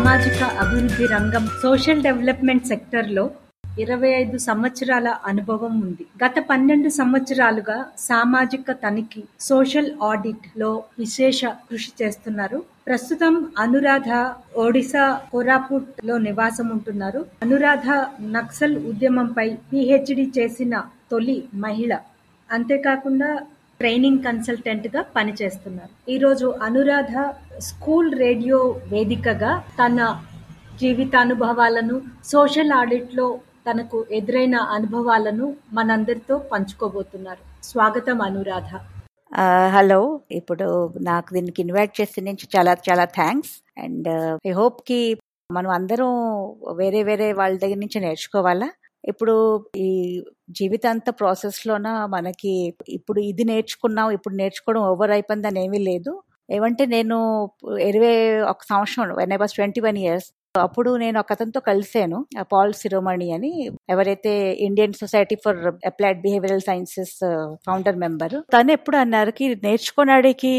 సామాజిక అభివృద్ధి రంగం సోషల్ డెవలప్మెంట్ సెక్టర్లో ఇరవై ఐదు సంవత్సరాల అనుభవం ఉంది. గత పన్నెండు సంవత్సరాలుగా సామాజిక తనిఖీ సోషల్ ఆడిట్లో విశేష కృషి చేస్తున్నారు. ప్రస్తుతం అనురాధ ఒడిశా కోరాపుట్లో నివాసం ఉంటున్నారు. అనురాధ నక్సల్ ఉద్యమంపై పిహెచ్డి చేసిన తొలి మహిళ. అంతేకాకుండా ట్రైనింగ్ కన్సల్టెంట్గా పనిచేస్తున్నారు. ఈరోజు అనురాధ స్కూల్ రేడియో వేదికగా తన జీవితానుభవాలను సోషల్ ఆడిట్లో తనకు ఎదురైన అనుభవాలను మనందరితో పంచుకోబోతున్నారు. స్వాగతం అనురాధ. హలో. ఇప్పుడు నాకు దీనికి ఇన్వైట్ చేసిన నుంచి చాలా చాలా థ్యాంక్స్. అండ్ ఐ హోప్కి మనం అందరం వేరే వేరే వాళ్ళ దగ్గర నుంచి నేర్చుకోవాలా? ఇప్పుడు ఈ జీవితాంత ప్రాసెస్ లోన మనకి ఇప్పుడు ఇది నేర్చుకున్నాం ఇప్పుడు నేర్చుకోవడం ఓవర్ అయిపోయిందని ఏమీ లేదు. ఏమంటే నేను ఇరవై ఒక సంవత్సరం when I was twenty one years అప్పుడు నేను ఒక అతనితో కలిసాను పాల్ సిరోమణి అని. ఎవరైతే Indian society for applied behavioural sciences founder member తను ఎప్పుడు అన్నారు కి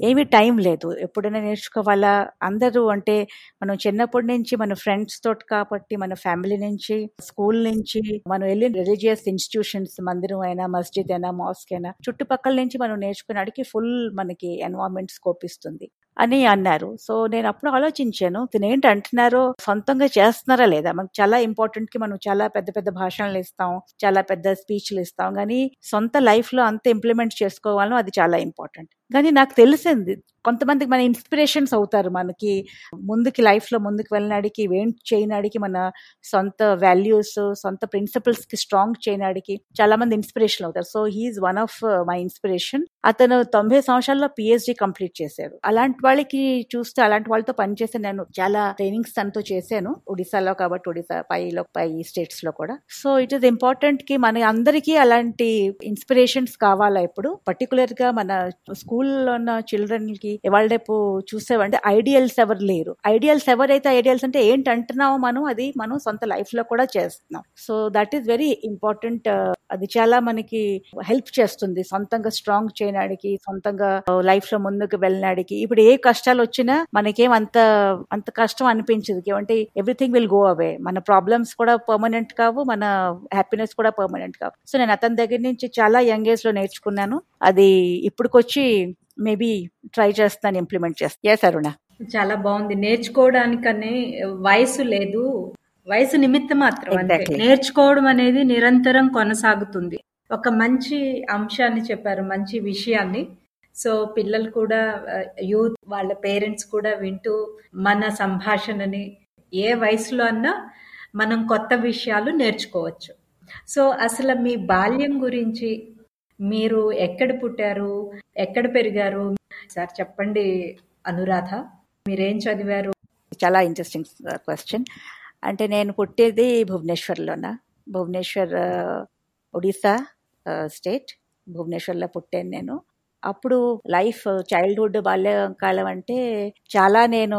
ఏమీ టైం లేదు. ఎప్పుడైనా నేర్చుకోవాలా అందరూ అంటే మనం చిన్నప్పటి నుంచి మన ఫ్రెండ్స్ తోటి కాబట్టి మన ఫ్యామిలీ నుంచి స్కూల్ నుంచి మనం వెళ్ళిన రిలీజియస్ ఇన్స్టిట్యూషన్స్ మందిరం అయినా మస్జిద్ అయినా మాస్క్ అయినా చుట్టుపక్కల నుంచి మనం నేర్చుకున్నాడికి ఫుల్ మనకి ఎన్వామెంట్ స్కోప్ ఇస్తుంది అని అన్నారు. సో నేను అప్పుడు ఆలోచించాను తిను ఏంటి అంటున్నారో సొంతంగా చేస్తున్నారా లేదా? మనకు చాలా ఇంపార్టెంట్కి మనం చాలా పెద్ద పెద్ద భాషణలు ఇస్తాం చాలా పెద్ద స్పీచ్లు ఇస్తాం. కానీ సొంత లైఫ్లో అంత ఇంప్లిమెంట్ చేసుకోవాలో అది చాలా ఇంపార్టెంట్. కానీ నాకు తెలిసింది. కొంతమందికి మన ఇన్స్పిరేషన్స్ అవుతారు మనకి. ముందుకి లైఫ్లో ముందుకు వెళ్ళినాడికి ఏం చేయనాడికి మన సొంత వాల్యూస్ సొంత ప్రిన్సిపల్స్కి స్ట్రాంగ్ చేయనాడికి చాలా మంది ఇన్స్పిరేషన్ అవుతారు. So he's one of uh, my inspiration. అతను తొంభై సంవత్సరాల్లో పిహెచ్డి కంప్లీట్ చేశారు. అలాంటి వాళ్ళకి చూస్తే అలాంటి వాళ్ళతో పనిచేసే నేను చాలా ట్రైనింగ్స్ తనతో చేశాను. ఒడిశాలో కాబట్టి ఒడిశా పైలో పై స్టేట్స్లో కూడా. సో ఇట్ ఈస్ ఇంపార్టెంట్కి మన అందరికీ అలాంటి ఇన్స్పిరేషన్స్ కావాలా ఇప్పుడు? పర్టికులర్గా గా మన స్కూల్లో ఉన్న చిల్డ్రన్కి ఇవాళ రేపు చూసేవంటే ఐడియల్స్ ఎవరు లేరు. ఐడియల్స్ ఎవరైతే ఐడియల్స్ అంటే ఏంటి అంటున్నామో మనం అది మనం సొంత లైఫ్లో కూడా చేస్తున్నాం. So that is very important అది చాలా మనకి హెల్ప్ చేస్తుంది. సొంతంగా స్ట్రాంగ్ చేయడానికి సొంతంగా లైఫ్లో ముందుకు వెళ్ళడానికి ఇప్పుడు ఏ కష్టాలు వచ్చినా మనకేం అంత అంత కష్టం అనిపించదు. ఏమంటే ఎవ్రీథింగ్ విల్ గో అవే. మన ప్రాబ్లమ్స్ కూడా పర్మనెంట్ కావు మన హ్యాపీనెస్ కూడా పర్మనెంట్ కావు. సో నేను అతని దగ్గర నుంచి చాలా యంగ్ ఏజ్లో నేర్చుకున్నాను. అది ఇప్పుడుకొచ్చి మేబీ ట్రై చేస్తాను ఇంప్లిమెంట్ చేస్తాను ఎస్ అరుణ చాలా బాగుంది. నేర్చుకోవడానికనే వయసు లేదు. వయసు నిమిత్తం మాత్రం. నేర్చుకోవడం అనేది నిరంతరం కొనసాగుతుంది. ఒక మంచి అంశాన్ని చెప్పారు మంచి విషయాన్ని. సో పిల్లలు కూడా యూత్ వాళ్ళ పేరెంట్స్ కూడా వింటూ మన సంభాషణని ఏ వయసులో అన్నా మనం కొత్త విషయాలు నేర్చుకోవచ్చు. సో అసలు మీ బాల్యం గురించి మీరు ఎక్కడ పుట్టారు? ఎక్కడ పెరిగారు? సార్ చెప్పండి అనురాధ. మీరేం చదివారు? చాలా ఇంట్రెస్టింగ్ క్వశ్చన్ uh, అంటే నేను పుట్టేది భువనేశ్వర్లోన? భువనేశ్వర్ ఒడిశా ఒడిస్సా uh, స్టేట్ భువనేశ్వర్లో పుట్టాను నేను. అప్పుడు లైఫ్ చైల్డ్హుడ్ బాల్యకాలం అంటే చాలా నేను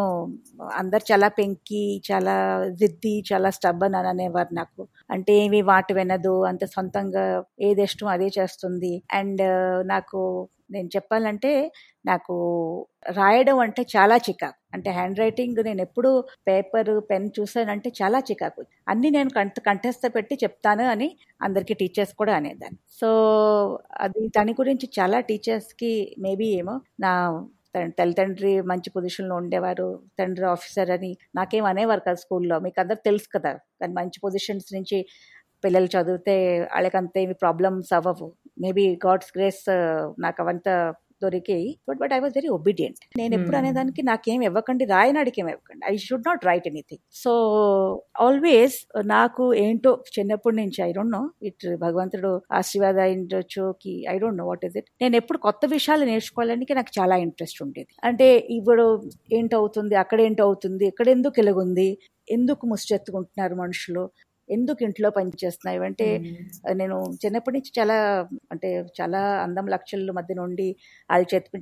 అందరు చాలా పెంకి చాలా జిద్ది చాలా స్టబ్బన్ అని అనేవారు నాకు. అంటే ఏమి వాటి వినదు అంత సొంతంగా ఏది ఇష్టం అదే చేస్తుంది. అండ్ నాకు నేను చెప్పాలంటే నాకు రాయడం అంటే చాలా చికాకు. అంటే హ్యాండ్ రైటింగ్ నేను ఎప్పుడు పేపర్ పెన్ చూసానంటే చాలా చికాకు. అన్ని నేను కంట కంఠస్థ పెట్టి చెప్తాను అని అందరికి టీచర్స్ కూడా అనేదాన్ని. సో అది దాని గురించి చాలా టీచర్స్కి మేబీ ఏమో నా తల్లిదండ్రి మంచి పొజిషన్లో ఉండేవారు తండ్రి ఆఫీసర్ అని నాకేం అనేవారు కదా స్కూల్లో. మీకు అందరు తెలుసు కదా కానీ మంచి పొజిషన్స్ నుంచి పిల్లలు చదివితే వాళ్ళకంత ఏమి ప్రాబ్లమ్స్ అవ్వవు. మేబీ గాడ్స్ గ్రేస్ నాకు అవంతా దొరికి but but I was very obedient నేను ఎప్పుడు Hmm. అనేదానికి నాకేం ఇవ్వకండి రాయనాడికి ఏం ఇవ్వకండి. I should not write anything so always నాకు ఏంటో చిన్నప్పటి నుంచి ఐ డోంట్ నో ఇట్ భగవంతుడు ఆశీర్వాద అయిండొచ్చు కి I don't know what is it నేను ఎప్పుడు కొత్త విషయాలు నేర్చుకోవడానికి నాకు చాలా ఇంట్రెస్ట్ ఉండేది. అంటే ఇప్పుడు ఏంటవుతుంది అక్కడ ఏంటవుతుంది ఇక్కడ ఎందుకు ఎలుగుంది ఎందుకు ముష్టెత్తుకుంటున్నారు మనుషులు? ఎందుకు ఇంట్లో పనిచేస్తున్నాయి అంటే నేను చిన్నప్పటి నుంచి చాలా అంటే చాలా అందం లక్షల మధ్య నుండి వాళ్ళు చెప్పిన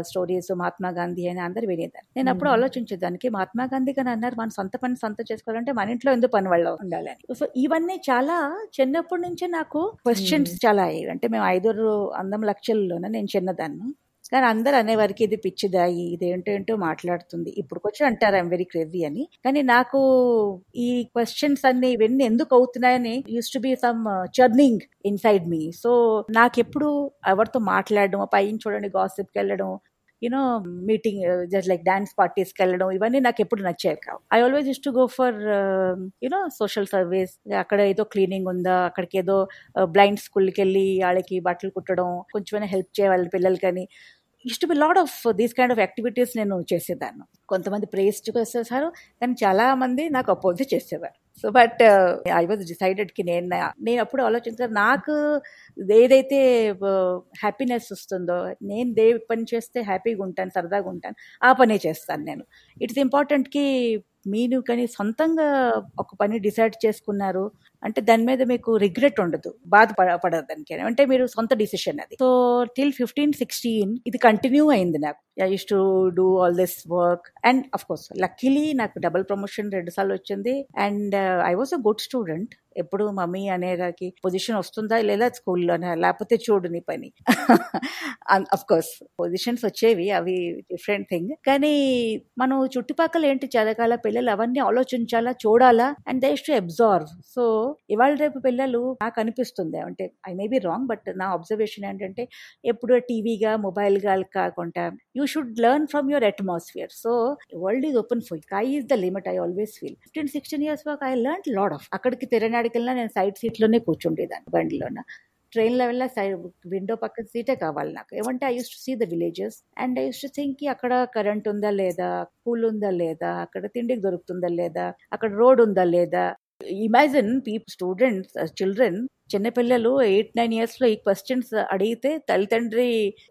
స్టోరీస్ మహాత్మా గాంధీ అని అందరు వినేదాన్ని. నేను అప్పుడు. ఆలోచించేదానికి మహాత్మా గాంధీ గారు అన్నారు మన సొంత పని సొంత చేసుకోవాలంటే మన ఇంట్లో ఎందుకు పని వాళ్ళు ఉండాలని. సో ఇవన్నీ చాలా చిన్నప్పటి నుంచే నాకు క్వశ్చన్స్. చాలా అయ్యాయి. అంటే మేము ఐదుగురు అందం లక్షల్లోనే నేను చిన్నదాన్ని. కానీ అందరు అనేవారికి ఇది పిచ్చిదాయి ఇది ఏంటో మాట్లాడుతుంది. ఇప్పుడు కొంచెం అంటారు ఐఎమ్ వెరీ క్రేజీ అని. కానీ నాకు ఈ క్వశ్చన్స్ అన్ని ఇవన్నీ ఎందుకు అవుతున్నాయని used to be some churning inside me so నాకెప్పుడు ఎవరితో మాట్లాడడం పైన చూడండి గాసిప్కి వెళ్ళడం you know meeting just like dance పార్టీస్కి వెళ్ళడం ఇవన్నీ నాకు ఎప్పుడు నచ్చేవి కావు. I always is to go for you know social service అక్కడ ఏదో క్లీనింగ్ ఉందా అక్కడికి ఏదో uh, బ్లైండ్ స్కూల్కి వెళ్ళి వాళ్ళకి బట్టలు కుట్టడం కొంచెమైనా హెల్ప్ చేయాలి పిల్లలకని. ఇష్ట be lot of these kind of activities నేను చేసేదాన్ని. కొంతమంది ప్రేస్ చేసేసారు కానీ చాలా మంది నాకు అపోజ్ చేసేవారు. సో బట్ ఐ వాజ్ డిసైడెడ్కి నేను నేను అప్పుడు ఆలోచించాను నాకు ఏదైతే uh, హ్యాపీనెస్ వస్తుందో నేను దే పని చేస్తే హ్యాపీగా ఉంటాను సరదాగా ఉంటాను ఆ పనే చేస్తాను నేను. ఇట్స్ ఇంపార్టెంట్కి మీరు కానీ సొంతంగా ఒక పని డిసైడ్ చేసుకున్నారు అంటే దాని మీద మీకు రిగ్రెట్ ఉండదు. బాధ పడదు దానికి అంటే మీరు సొంత డిసిషన్ అది. సో టిల్ ఫిఫ్టీన్ సిక్స్టీన్ ఇది కంటిన్యూ అయింది నాకు. I used to do all this work and of course luckily నాకు డబుల్ ప్రమోషన్ రెండు సార్లు వచ్చింది. And I was a good student ఎప్పుడు మమ్మీ అనేదానికి పొజిషన్ వస్తుందా లేదా స్కూల్లోనే? లేకపోతే చూడు నీ పని. అఫ్ కోర్స్ పొజిషన్స్ వచ్చేవి అవి డిఫరెంట్ థింగ్ కానీ మనం చుట్టుపక్కల ఏంటి చదకాల పిల్లలు అవన్నీ ఆలోచించాలా చూడాలా? And they to observe so ఇవాళ రేపు పిల్లలు నాకు అనిపిస్తుంది. అంటే I may be wrong but నా అబ్జర్వేషన్ ఏంటంటే ఎప్పుడు టీవీగా మొబైల్గా కాకుండా you should learn from your atmosphere so world is open full sky is the limit I always feel fifteen sixteen years వరకు ఐ లెర్న్ లాడ్ ఆఫ్ అక్కడికి తిరగడాడికెళ్ళినా నేను సైడ్ సీట్లోనే కూర్చుండేదాన్ని బండిలోన. ట్రైన్లో వెళ్ళా సైడ్ విండో పక్కన సీటే కావాలి నాకు. ఏమంటే I used to see the villages and I used to think అక్కడ కరెంట్ ఉందా లేదా? కూల్ ఉందా లేదా? అక్కడ తిండికి దొరుకుతుందా లేదా? అక్కడ రోడ్ ఉందా లేదా? ఇమాజిన్ పీపుల్ స్టూడెంట్స్ చిల్డ్రన్ చిన్నపిల్లలు ఎయిట్ నైన్ ఇయర్స్లో ఈ క్వశ్చన్స్ అడిగితే తల్లిదండ్రి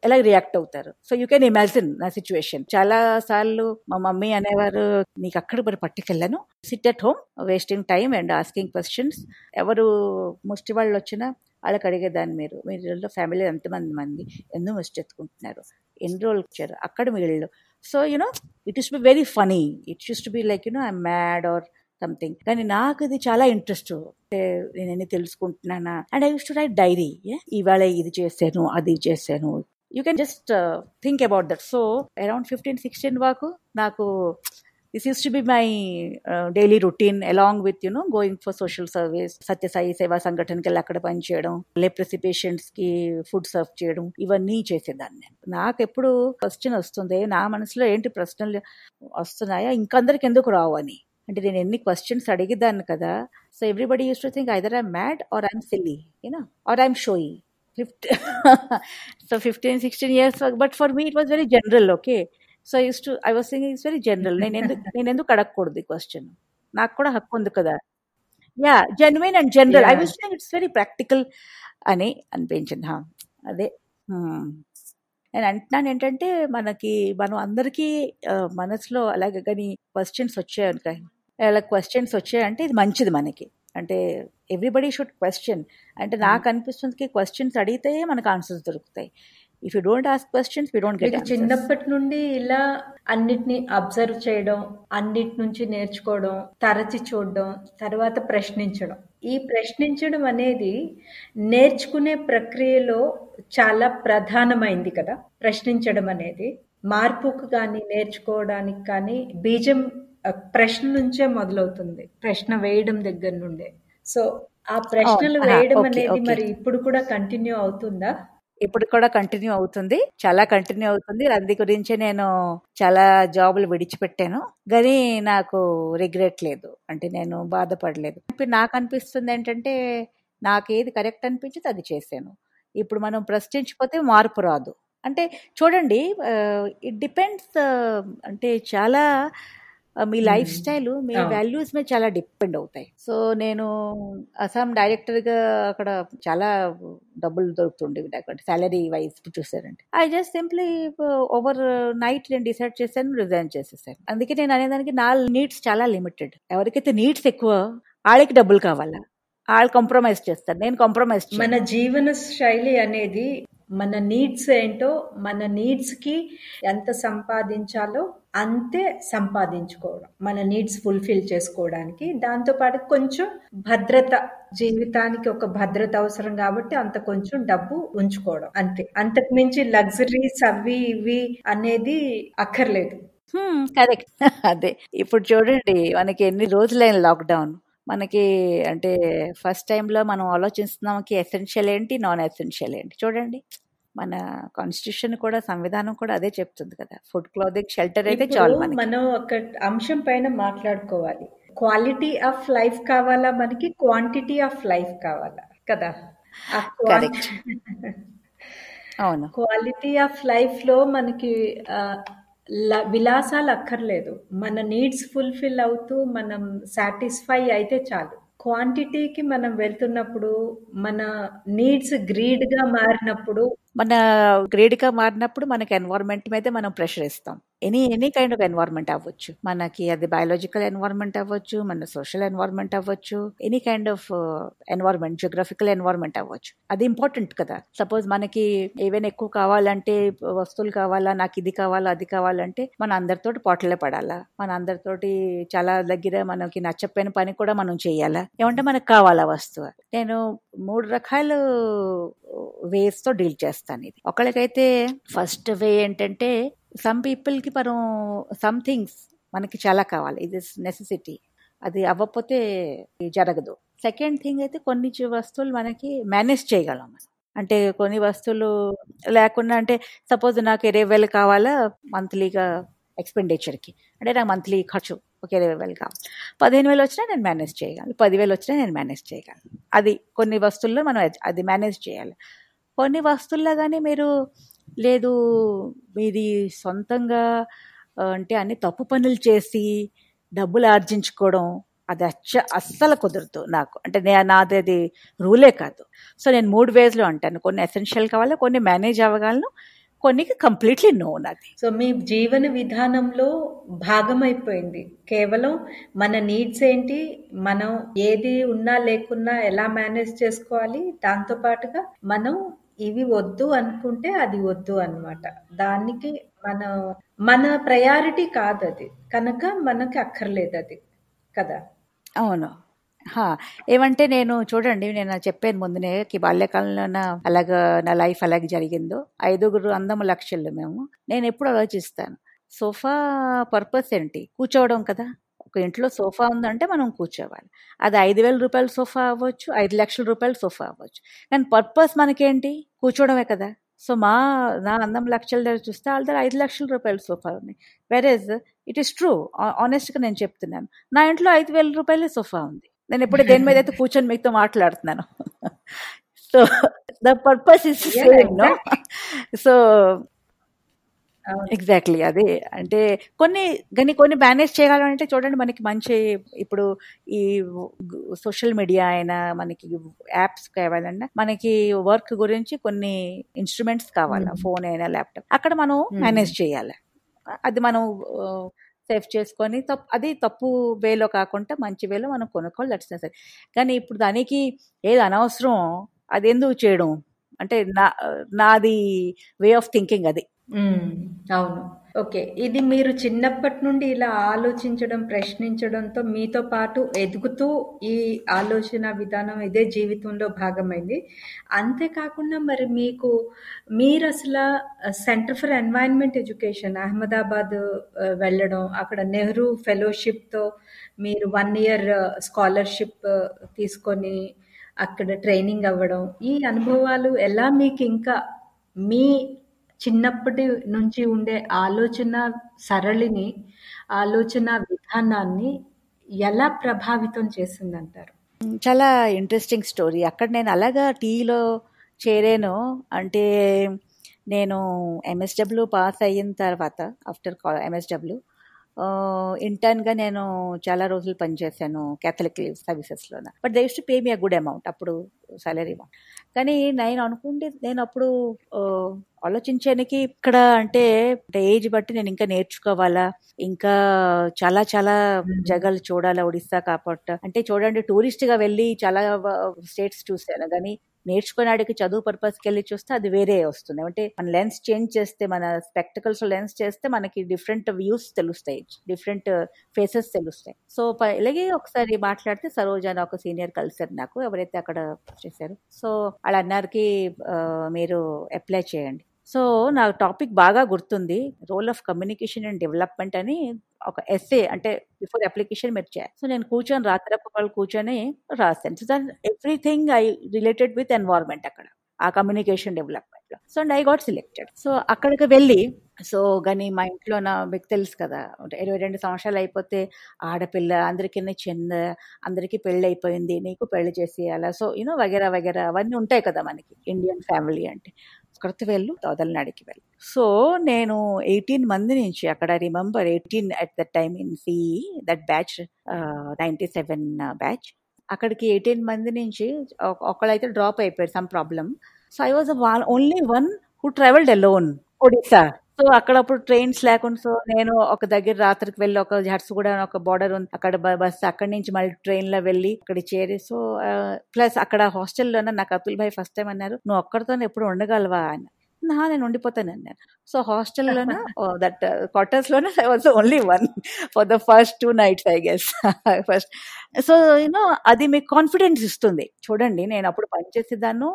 ఎలా రియాక్ట్ అవుతారు? సో యూ కెన్ ఇమాజిన్ నా సిచ్యువేషన్ చాలా సార్లు మా మమ్మీ అనేవారు నీకు అక్కడ మరి పట్టుకెళ్ళను. Sit at home wasting time and asking questions ఎవరు ముష్టి వాళ్ళు వచ్చినా వాళ్ళకి అడిగేదాన్ని మీరు. మీరు ఫ్యామిలీ ఎంతమంది మంది ఎందుకు ముష్టి ఎత్తుకుంటున్నారు? ఎన్ని రోజులు వచ్చారు? అక్కడ వీళ్ళు so you know it is be very funny it used to be like you know I mad or something కానీ నాకు ఇది చాలా ఇంట్రెస్ట్ నేను తెలుసుకుంటున్నానా? And I used to write diary ఇవాళ ఇది చేశాను అది చేశాను. You can just think about that so around fifteen sixteen వరకు నాకు this used to be my daily routine along with you know going for social service Sathyasai సేవా సంఘటనకి వెళ్ళి అక్కడ పనిచేయడం లెప్రసీ పేషెంట్స్కి ఫుడ్ సర్వ్ చేయడం ఇవన్నీ చేసేదాన్ని నాకు ఎప్పుడు క్వశ్చన్ వస్తుంది నా మనసులో ఏంటి ప్రశ్నలు వస్తున్నాయా? ఇంకందరికి ఎందుకు రావు అని. అంటే నేను ఎన్ని క్వశ్చన్స్ అడిగేదాన్ని కదా. So everybody used to think either I'm mad or I'm silly you know or I'm showy fifty so fifteen sixteen years but for me it was very general okay so used to I was thinking it's very general నేను ఎందుకు నేను ఎందుకు అడగకూడదు ఈ question నాకు కూడా హక్కు ఉంది కదా. Yeah genuine and general I was think it's very practical అని అనిపించింది అదే నేను అంటున్నాను ఏంటంటే మనకి మనం అందరికీ మనసులో అలాగే కానీ క్వశ్చన్స్ వచ్చాయనుక. అలా క్వశ్చన్స్ వచ్చాయంటే ఇది మంచిది మనకి. అంటే ఎవ్రీబడి షుడ్ క్వశ్చన్ అంటే నాకు అనిపిస్తుంది క్వశ్చన్స్ అడిగితే మనకు ఆన్సర్స్ దొరుకుతాయి. If you don't ask questions we don't get చిన్నప్పటి నుండి ఇలా అన్నిటిని అబ్జర్వ్ చేయడం అన్నిటి నుంచి నేర్చుకోవడం తరచి చూడడం తర్వాత ప్రశ్నించడం. ఈ ప్రశ్నించడం అనేది నేర్చుకునే ప్రక్రియలో చాలా ప్రధానమైంది కదా. ప్రశ్నించడం అనేది మార్పుకు కానీ నేర్చుకోవడానికి కానీ బీజం ప్రశ్న నుంచే మొదలవుతుంది. ప్రశ్న వేయడం దగ్గర నుండే. సో ఆ ప్రశ్నలు వేయడం అనేది మరి ఇప్పుడు కూడా కంటిన్యూ అవుతుందా? ఇప్పుడు కూడా కంటిన్యూ అవుతుంది. చాలా కంటిన్యూ అవుతుంది. అందు గురించి నేను చాలా జాబులు విడిచిపెట్టాను. కానీ నాకు రిగ్రెట్ లేదు. అంటే నేను బాధపడలేదు. ఇప్పుడు నాకు అనిపిస్తుంది ఏంటంటే నాకు ఏది కరెక్ట్ అనిపించింది అది చేశాను. ఇప్పుడు మనం ప్రశ్నించిపోతే మార్పు రాదు. అంటే చూడండి ఇట్ డిపెండ్స్ అంటే చాలా మీ లైఫ్ స్టైల్ మీ వాల్యూస్ మీద చాలా డిపెండ్ అవుతాయి. సో నేను అస్సాం డైరెక్టర్గా అక్కడ చాలా డబ్బులు దొరుకుతుండేవి అక్కడ సాలరీ వైజ్ చూసారంటే. I just simply over night నేను డిసైడ్ చేశాను రిజైన్ చేసేసాను. అందుకే నేను అనేదానికి నా నీడ్స్ చాలా లిమిటెడ్. ఎవరికైతే నీడ్స్ ఎక్కువ వాళ్ళకి డబ్బులు కావాలా? వాళ్ళు కాంప్రమైజ్ చేస్తారు. నేను కాంప్రమైజ్ మన జీవన శైలి అనేది మన నీడ్స్ ఏంటో మన నీడ్స్కి ఎంత సంపాదించాలో అంతే సంపాదించుకోవడం. మన నీడ్స్ ఫుల్ఫిల్ చేసుకోవడానికి. దాంతోపాటు కొంచెం భద్రత జీవితానికి ఒక భద్రత అవసరం కాబట్టి అంత కొంచెం డబ్బు ఉంచుకోవడం. అంతే. అంతకు మించి లగ్జరీస్ అవి ఇవి అనేది అక్కర్లేదు. కరెక్ట్ అదే. ఇప్పుడు చూడండి మనకి ఎన్ని రోజులైన లాక్డౌన్ మనకి అంటే ఫస్ట్ టైంలో మనం ఆలోచిస్తున్నాంకి ఎసెన్షియల్ ఏంటి నాన్ ఎసెన్షియల్ ఏంటి. చూడండి మన కాన్స్టిట్యూషన్ కూడా సంవిధానం కూడా అదే చెప్తుంది కదా. ఫుడ్ క్లోదింగ్ షెల్టర్ అయితే చాలు మనం ఒక అంశం పైన మాట్లాడుకోవాలి. క్వాలిటీ ఆఫ్ లైఫ్ కావాలా మనకి? క్వాంటిటీ ఆఫ్ లైఫ్ కావాలా? కదా? అవును. క్వాలిటీ ఆఫ్ లైఫ్లో మనకి విలాసాలు అక్కర్లేదు. మన నీడ్స్ ఫుల్ఫిల్ అవుతూ మనం సాటిస్ఫై అయితే చాలు. క్వాంటిటీకి మనం వెళ్తున్నప్పుడు మన నీడ్స్ గ్రీడ్గా మారినప్పుడు మన గ్రీడ్గా మారినప్పుడు మనకి ఎన్వైరన్మెంట్ మీద మనం ప్రెషర్ ఇస్తాం. Any any kind of environment అవ్వచ్చు. మనకి అది బయాలజికల్ ఎన్వైర్న్మెంట్ అవ్వచ్చు మన సోషల్ ఎన్వైర్న్మెంట్ అవ్వచ్చు any kind of environment geographical environment అవ్వచ్చు. అది ఇంపార్టెంట్ కదా. సపోజ్ మనకి ఏవైనా ఎక్కువ కావాలంటే వస్తువులు కావాలా నాకు ఇది కావాలా అది కావాలంటే మన అందరితోటి పోటలే పడాలా. మన అందరితోటి చాలా దగ్గర మనకి నచ్చపోయిన పని కూడా మనం చేయాలా. ఏమంటే మనకు కావాలా వస్తువు. నేను మూడు రకాలు వేస్తో డీల్ చేస్తాను ఇది. ఒకళ్ళకైతే ఫస్ట్ వే ఏంటంటే సమ్ పీపుల్కి మనం సమ్ థింగ్స్ మనకి చాలా కావాలి. ఇది నెసెసిటీ అది అవ్వకపోతే జరగదు. సెకండ్ థింగ్ అయితే కొన్ని వస్తువులు మనకి మేనేజ్ చేయగలం మనం. అంటే కొన్ని వస్తువులు లేకుండా అంటే సపోజ్ నాకు ఇరవై వేలు కావాలా మంత్లీగా ఎక్స్పెండిచర్కి అంటే నాకు మంత్లీ ఖర్చు ఒక ఇరవై వేలు కావాలి. పదిహేను వేలు వచ్చినా నేను మేనేజ్ చేయగలను. పదివేలు వచ్చినా నేను మేనేజ్ చేయగలను. అది కొన్ని వస్తువుల్లో మనం అది మేనేజ్ చేయాలి. కొన్ని వస్తువుల్లో కానీ మీరు లేదు మీది సొంతంగా అంటే అన్ని తప్పు పనులు చేసి డబ్బులు ఆర్జించుకోవడం అది అచ్చ అస్సలు కుదరదు నాకు. అంటే నే నాది అది రూలే కాదు. సో నేను మూడు వేస్లో అంటాను కొన్ని ఎసెన్షియల్ కావాలి కొన్ని మేనేజ్ అవ్వగలను కొన్నికి కంప్లీట్లీ నో నాది. సో మీ జీవన విధానంలో భాగం అయిపోయింది కేవలం మన నీడ్స్ ఏంటి మనం ఏది ఉన్నా లేకున్నా ఎలా మేనేజ్ చేసుకోవాలి దాంతో పాటుగా మనం ఇవి వద్దు అనుకుంటే అది వద్దు అన్నమాట. దానికి మన మన ప్రయారిటీ కాదు అది. కనుక మనకి అక్కర్లేదు అది కదా? అవును. హా, ఏమంటే నేను చూడండి నేను చెప్పాను ముందునే బాల్యకాలంలో అలాగ అలాగా నా లైఫ్ అలాగే జరిగిందో ఐదుగురు అందము లక్షలు మేము. నేను ఎప్పుడు ఆలోచిస్తాను. సోఫా పర్పస్ ఏంటి? కూర్చోవడం కదా? ఒక ఇంట్లో సోఫా ఉందంటే మనం కూర్చోవాలి. అది ఐదు వేల రూపాయల సోఫా అవ్వచ్చు ఐదు లక్షల రూపాయల సోఫా అవ్వచ్చు. కానీ పర్పస్ మనకేంటి? కూర్చోవడమే కదా. సో మా నా అందం లక్షల దగ్గర చూస్తే వాళ్ళ దగ్గర ఐదు లక్షల రూపాయల సోఫా ఉన్నాయి వెరేజ్ ఇట్ ఈస్ ట్రూ ఆనెస్ట్గా నేను చెప్తున్నాను. నా ఇంట్లో ఐదు వేల రూపాయల సోఫా ఉంది. నేను ఎప్పుడు దేని మీద అయితే కూర్చొని మీతో మాట్లాడుతున్నాను. So the purpose is so. Exactly అదే. అంటే కొన్ని కానీ కొన్ని మేనేజ్ చేయాలంటే చూడండి మనకి మంచి ఇప్పుడు ఈ సోషల్ మీడియా అయినా మనకి యాప్స్ కావాలన్నా మనకి వర్క్ గురించి కొన్ని ఇన్స్ట్రుమెంట్స్ కావాలా. ఫోన్ అయినా ల్యాప్టాప్ అక్కడ మనం. మేనేజ్ చేయాలి. అది మనం సేఫ్ చేసుకొని తప్పు అది తప్పు వేలో కాకుండా మంచి వేలో మనం కొనుక్కోవాలి. దట్స్ సరే కానీ ఇప్పుడు దానికి ఏది అనవసరం అది ఎందుకు చేయడం? అంటే నా నాది వే ఆఫ్ థింకింగ్ అది. అవును. ఓకే. ఇది మీరు చిన్నప్పటి నుండి ఇలా ఆలోచించడం ప్రశ్నించడంతో మీతో పాటు ఎదుగుతూ ఈ ఆలోచన విధానం ఇదే జీవితంలో భాగమైంది. అంతేకాకుండా మరి మీకు మీరు అసలు centre for environment education Ahmedabad వెళ్ళడం అక్కడ నెహ్రూ ఫెలోషిప్తో మీరు వన్ ఇయర్ స్కాలర్షిప్ తీసుకొని అక్కడ ట్రైనింగ్ అవ్వడం ఈ అనుభవాలు ఎలా మీకు ఇంకా మీ చిన్నప్పటి నుంచి ఉండే ఆలోచన సరళిని ఆలోచన విధానాన్ని ఎలా ప్రభావితం చేసిందంటారు? చాలా ఇంట్రెస్టింగ్ స్టోరీ అక్కడ నేను అలాగా టీలో చేరాను. అంటే నేను ఎంఎస్డబ్ల్యూ పాస్ అయిన తర్వాత ఆఫ్టర్ ఎంఎస్డబ్ల్యూ ఇంటర్న్గా నేను చాలా రోజులు పనిచేశాను Catholic సర్వీసెస్లోన but they to pay me a good amount అప్పుడు సాలరీ అమౌంట్ కానీ నేను అనుకుంటే నేను అప్పుడు ఆ, ఆలోచించానికి ఇక్కడ అంటే ఏజ్ బట్టి నేను ఇంకా నేర్చుకోవాలా ఇంకా చాలా చాలా జగాలు చూడాలా ఒడిస్సా కాబట్టి అంటే చూడండి టూరిస్ట్గా వెళ్ళి చాలా స్టేట్స్ చూశాను. కానీ నేర్చుకున్నాడికి చదువు పర్పస్కి వెళ్ళి చూస్తే అది వేరే వస్తుంది. అంటే మన లెన్స్ చేంజ్ చేస్తే మన స్పెక్టికల్స్ లెన్స్ చేస్తే మనకి డిఫరెంట్ వ్యూస్ తెలుస్తాయి. డిఫరెంట్ ఫేసెస్ తెలుస్తాయి. సో ప- ఇలాగే ఒకసారి మాట్లాడితే సరోజ అని ఒక సీనియర్ కలిసారు నాకు. ఎవరైతే అక్కడ చేశారు. సో వాళ్ళ అన్నారికి మీరు అప్లై చేయండి. సో నా టాపిక్ బాగా గుర్తుంది. Role of communication and development అని ఒక ఎస్ఏ అంటే బిఫోర్ అప్లికేషన్ మీరు చేయాలి సో నేను కూర్చొని రాత్రపలు కూర్చొని రాస్తాను. సో దాని everything I related with environment అక్కడ ఆ కమ్యూనికేషన్ డెవలప్మెంట్లో. So and I got selected so అక్కడికి వెళ్ళి సో కానీ మా ఇంట్లో నా మీకు తెలుసు కదా అంటే ఇరవై రెండు సంవత్సరాలు అయిపోతే ఆడపిల్ల అందరికీ చిన్న అందరికీ పెళ్ళి అయిపోయింది నీకు పెళ్ళి చేసి అలా సో యూనో వగేరా వగేరా అవన్నీ ఉంటాయి కదా మనకి ఇండియన్ ఫ్యామిలీ అంటే. అక్కడికి వెళ్ళు తొదలనాడికి వెళ్ళు. సో నేను ఎయిటీన్ మంది నుంచి అక్కడ remember eighteen at the time in CE that batch ninety seven batch అక్కడికి ఎయిటీన్ మంది నుంచి ఒకళ్ళైతే డ్రాప్ అయిపోయారు some problem so I was only one who travelled alone Odisha so అక్కడ అప్పుడు ట్రైన్స్ లేకుండా సో నేను ఒక దగ్గర రాత్రికి వెళ్ళి ఒక కూడా ఒక బార్డర్ ఉంది. అక్కడ బస్ అక్కడి నుంచి మళ్ళీ ట్రైన్లో వెళ్ళి అక్కడ చేరి సో ప్లస్ అక్కడ హాస్టల్లోనే నాకు అతుల్ భాయ్ ఫస్ట్ టైం అన్నారు నువ్వు ఒక్కడితో ఎప్పుడు ఉండగలవా? అని. నా నేను ఉండిపోతాను అన్నాను సో హాస్టల్లోనే that క్వార్టర్స్లోనే I was only one for the first two nights I guess first so you know అది మీకు కాన్ఫిడెన్స్ ఇస్తుంది. చూడండి నేను అప్పుడు పనిచేసేదాను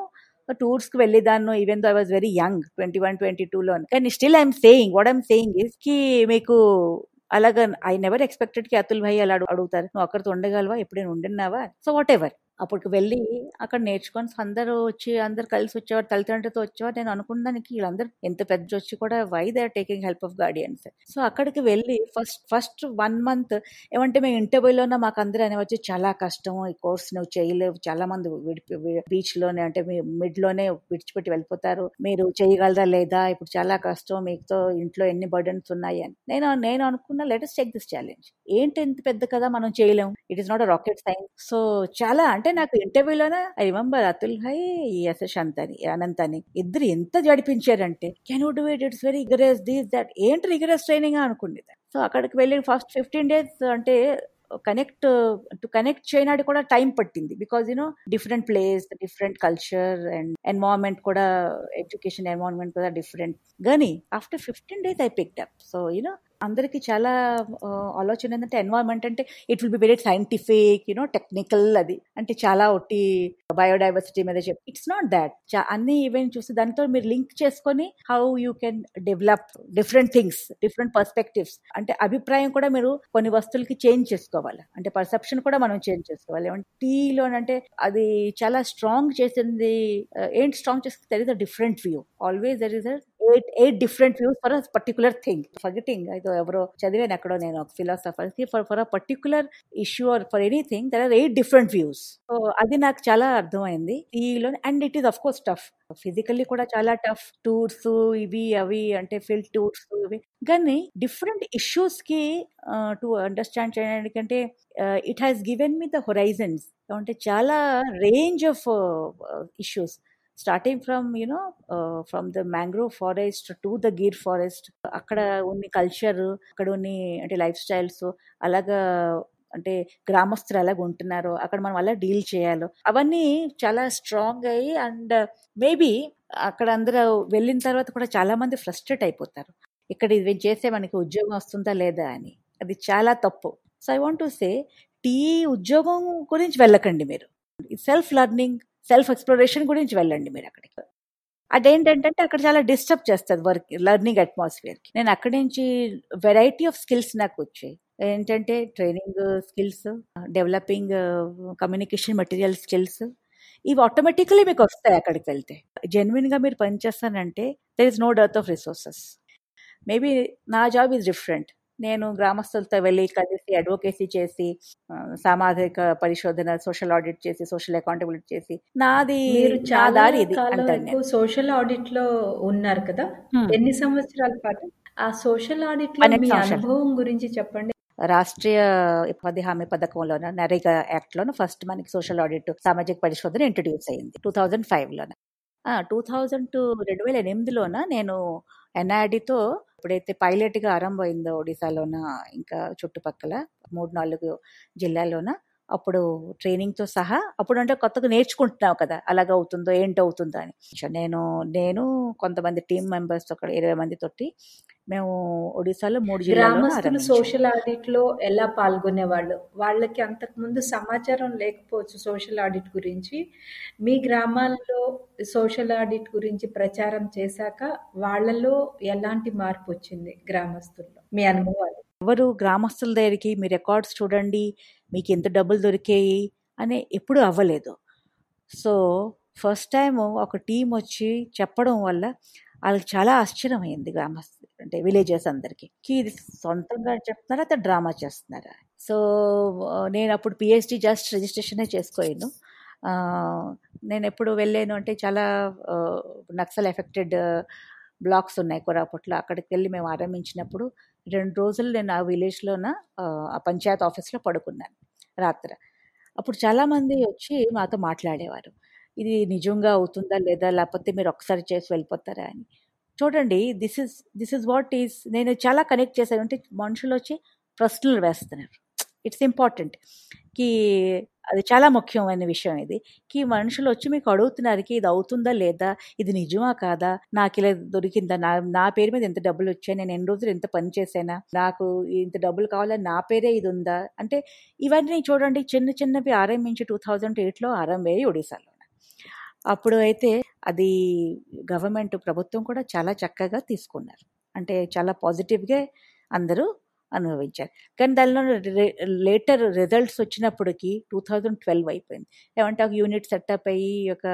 టూర్స్కి వెళ్ళేదాన్ని even though I was very young twenty one twenty two లో కానీ still I'm saying what I'm saying ఇస్కి మీకు అలాగా ఐ నెవర్ ఎక్స్పెక్టెడ్కి అతుల్ భాయ్ అలా అడుగుతారు. నువ్వు అక్కడితో ఉండగలవా? ఎప్పుడైనా ఉండినావా సో వాట్ ఎవర్ అప్పటికి వెళ్ళి అక్కడ నేర్చుకొని అందరూ వచ్చి అందరు కలిసి వచ్చేవారు తల్లిదండ్రులతో వచ్చేవారు. నేను అనుకున్నానికి వీళ్ళందరూ ఎంత పెద్ద వచ్చి కూడా why they are taking help of guardians so అక్కడికి వెళ్ళి ఫస్ట్ ఫస్ట్ వన్ మంత్ ఏమంటే మేము ఇంటర్వ్యూలోనే మాకు అందరూ అనేవచ్చు చాలా కష్టం ఈ కోర్స్ నువ్వు చేయలేవు చాలా మంది బీచ్లోనే అంటే మీ మిడ్లోనే విడిచిపెట్టి వెళ్ళిపోతారు. మీరు చేయగలరా లేదా? ఇప్పుడు చాలా కష్టం మీతో ఇంట్లో ఎన్ని బర్డన్స్ ఉన్నాయి? అని. నేను నేను అనుకున్న లెటెస్ట్ చెక్ దిస్ ఛాలెంజ్ ఏంటి ఎంత పెద్ద కదా మనం చేయలేం it is not a rocket science so చాలా అంటే నాకు ఇంటర్వ్యూలోనే ఐ రిమెంబర్ అతుల్ భాయ్ యశ్ అని అనంత్ అని ఇద్దరు ఎంత జడిపించారంటే can you do it it's very rigorous these that ఏంటి రిగరస్ ట్రైనింగ్ అనుకునేది? సో అక్కడికి వెళ్ళి ఫస్ట్ ఫిఫ్టీన్ డేస్ అంటే కనెక్ట్ టు కనెక్ట్ చేయడానికి కూడా టైం పట్టింది. Because you know different place different culture and environment కూడా ఎడ్యుకేషన్ ఎన్వైరన్మెంట్ కూడా డిఫరెంట్ కానీ after fifteen days I picked up so you know అందరికీ చాలా ఆలోచన ఏంటంటే ఎన్వైర్న్మెంట్ అంటే it will be very scientific you know technical అది. అంటే చాలా ఒకటి బయోడైవర్సిటీ మీద చెప్పి ఇట్స్ నాట్ దాట్ అన్ని ఈవెంట్ చూసి దాంతో మీరు లింక్ చేసుకొని how you can develop different things different perspectives అంటే అభిప్రాయం కూడా మీరు కొన్ని వస్తువులకి చేంజ్ చేసుకోవాలి. అంటే పర్సెప్షన్ కూడా మనం చేంజ్ చేసుకోవాలి. టీలో అంటే అది చాలా స్ట్రాంగ్ చేసింది ఏంటి స్ట్రాంగ్ చేసింది there is a different view always there is a eight eight different views for a particular thing forgetting అయితే ఎవరో చదివాను ఎక్కడో నేను ఒక philosopher for for a particular issue or for anything there are eight different views so అది నాకు చాలా అర్థమైంది. ఈలో and it is of course tough physically కూడా చాలా టఫ్ టూర్స్ ఇవి అవి అంటే ఫీల్డ్ టూర్స్ ఇవి. కానీ డిఫరెంట్ ఇష్యూస్కి టు అండర్స్టాండ్ చేయడానికి అంటే it has given me the horizons అంటే చాలా range of issues starting from you know from the mangrove forest to the Gir forest అక్కడ ఉన్న కల్చర్ అక్కడ ఉన్న అంటే లైఫ్ స్టైల్స్ అలాగా అంటే గ్రామస్తులు ఎలాగ ఉంటున్నారో అక్కడ మనం అలా డీల్ చేయాలో అవన్నీ చాలా స్ట్రాంగ్ అయ్యి అండ్ మేబీ uh, అక్కడ అందరూ వెళ్ళిన తర్వాత కూడా చాలా మంది ఫ్రస్ట్రేట్ అయిపోతారు. ఇక్కడ ఇది చేస్తే మనకి ఉద్యోగం వస్తుందా లేదా అని. అది చాలా తప్పు. So I want to say tea ఉద్యోగం గురించి వెళ్ళకండి మీరు. సెల్ఫ్ లెర్నింగ్ సెల్ఫ్ ఎక్స్ప్లోరేషన్ గురించి వెళ్ళండి మీరు అక్కడికి. అదేంటంటే అక్కడ చాలా డిస్టర్బ్ చేస్తుంది వర్క్ లెర్నింగ్ అట్మాస్ఫియర్కి. నేను అక్కడి నుంచి వెరైటీ ఆఫ్ స్కిల్స్ నాకు వచ్చాయి. ఏంటంటే training skills developing communication material skills ఇవి ఆటోమేటికలీ మీకు వస్తాయి అక్కడికి వెళ్తే. జెన్యున్గా మీరు పనిచేస్తానంటే there is no dearth of resources maybe నా జాబ్ ఈజ్ డిఫరెంట్ నేను గ్రామస్తులతో వెళ్ళి కలిసి అడ్వకేసీ చేసి సామాజిక పరిశోధన సోషల్ ఆడిట్ చేసి సోషల్ అకౌంటబిలిటీ చేసి నాది నా దారి ఇది అంటాను సోషల్ ఆడిట్లో ఉన్నారు కదా. ఎన్ని సంవత్సరాల పాటు? ఆ సోషల్ ఆడిట్లో మీ అనుభవం గురించి చెప్పండి. రాష్ట్రీయ ఉపాధి హామీ పథకంలోన నరేగా యాక్ట్ లోన ఫస్ట్ మనకి సోషల్ ఆడిట్ సామాజిక పరిశోధన ఇంట్రడ్యూస్ అయింది టూ థౌజండ్ ఫైవ్ లోన. టూ థౌజండ్ టూ రెండు వేల ఎనిమిదిలోన నేను ఎన్ఐడితో ఎప్పుడైతే పైలట్గా ఆరంభమైందో ఒడిశాలోన ఇంకా చుట్టుపక్కల మూడు నాలుగు జిల్లాలోన అప్పుడు ట్రైనింగ్తో సహా అప్పుడు అంటే కొత్తగా నేర్చుకుంటున్నావు కదా అలాగ అవుతుందో ఏంటవుతుందో అని. సో నేను నేను కొంతమంది టీం మెంబర్స్ అక్కడ ఇరవై మంది తోటి మేము ఒడిశాలో మూడు గ్రామస్తులు సోషల్ ఆడిట్లో ఎలా పాల్గొనేవాళ్ళు? వాళ్ళకి అంతకు ముందు సమాచారం లేకపోవచ్చు సోషల్ ఆడిట్ గురించి. మీ గ్రామాల్లో సోషల్ ఆడిట్ గురించి ప్రచారం చేశాక వాళ్ళలో ఎలాంటి మార్పు వచ్చింది గ్రామస్తుల్లో? మీ అనుభవాలు. ఎవరు గ్రామస్తుల దగ్గరికి మీ రికార్డ్స్ చూడండి మీకు ఎంత డబ్బులు దొరికాయి అని ఎప్పుడు అవ్వలేదు. సో ఫస్ట్ టైం ఒక టీం వచ్చి చెప్పడం వల్ల వాళ్ళకి చాలా ఆశ్చర్యమైంది గ్రామస్తు అంటే విలేజెస్ అందరికీ. ఇది సొంతంగా చెప్తున్నారా అయితే డ్రామా చేస్తున్నారా? సో నేను అప్పుడు పిహెచ్డి జస్ట్ రిజిస్ట్రేషనే చేసుకోయాను నేను ఎప్పుడు వెళ్ళాను అంటే చాలా నక్సల్ ఎఫెక్టెడ్ బ్లాక్స్ ఉన్నాయి కొరాపట్లో అక్కడికి వెళ్ళి మేము ఆరంభించినప్పుడు రెండు రోజులు నేను ఆ విలేజ్లోన ఆ పంచాయత్ ఆఫీస్లో పడుకున్నాను రాత్రి. అప్పుడు చాలామంది వచ్చి మాతో మాట్లాడేవారు. ఇది నిజంగా అవుతుందా లేదా? లేకపోతే మీరు ఒకసారి చేసి వెళ్ళిపోతారా అని. చూడండి this is this is what is నేను చాలా కనెక్ట్ చేశాను. అంటే మనుషులు వచ్చి ప్రశ్నలు వేస్తున్నారు. It's important. కి అది చాలా ముఖ్యమైన విషయం ఇది. కి మనుషులు వచ్చి మీకు అడుగుతున్నారు కి ఇది అవుతుందా లేదా? ఇది నిజమా కాదా? నాకు ఇలా దొరికిందా? నా నా పేరు మీద ఎంత డబ్బులు వచ్చాయి నేను ఎన్ని రోజులు ఎంత పని చేశానా? నాకు ఇంత డబ్బులు కావాలని నా పేరే ఇది ఉందా? అంటే ఇవన్నీ చూడండి చిన్న చిన్నవి ఆరంభించి టూ థౌజండ్ ఎయిట్లో ఆరంభయ్యాయి ఒడిశాలో. అప్పుడు అయితే అది గవర్నమెంట్ ప్రభుత్వం కూడా చాలా చక్కగా తీసుకున్నారు. అంటే చాలా పాజిటివ్గా అందరూ అనుభవించారు. కానీ దానిలో లేటర్ రిజల్ట్స్ వచ్చినప్పటికి టూ థౌజండ్ ట్వెల్వ్ అయిపోయింది. ఏమంటే ఒక యూనిట్ సెటప్ అయ్యి ఒక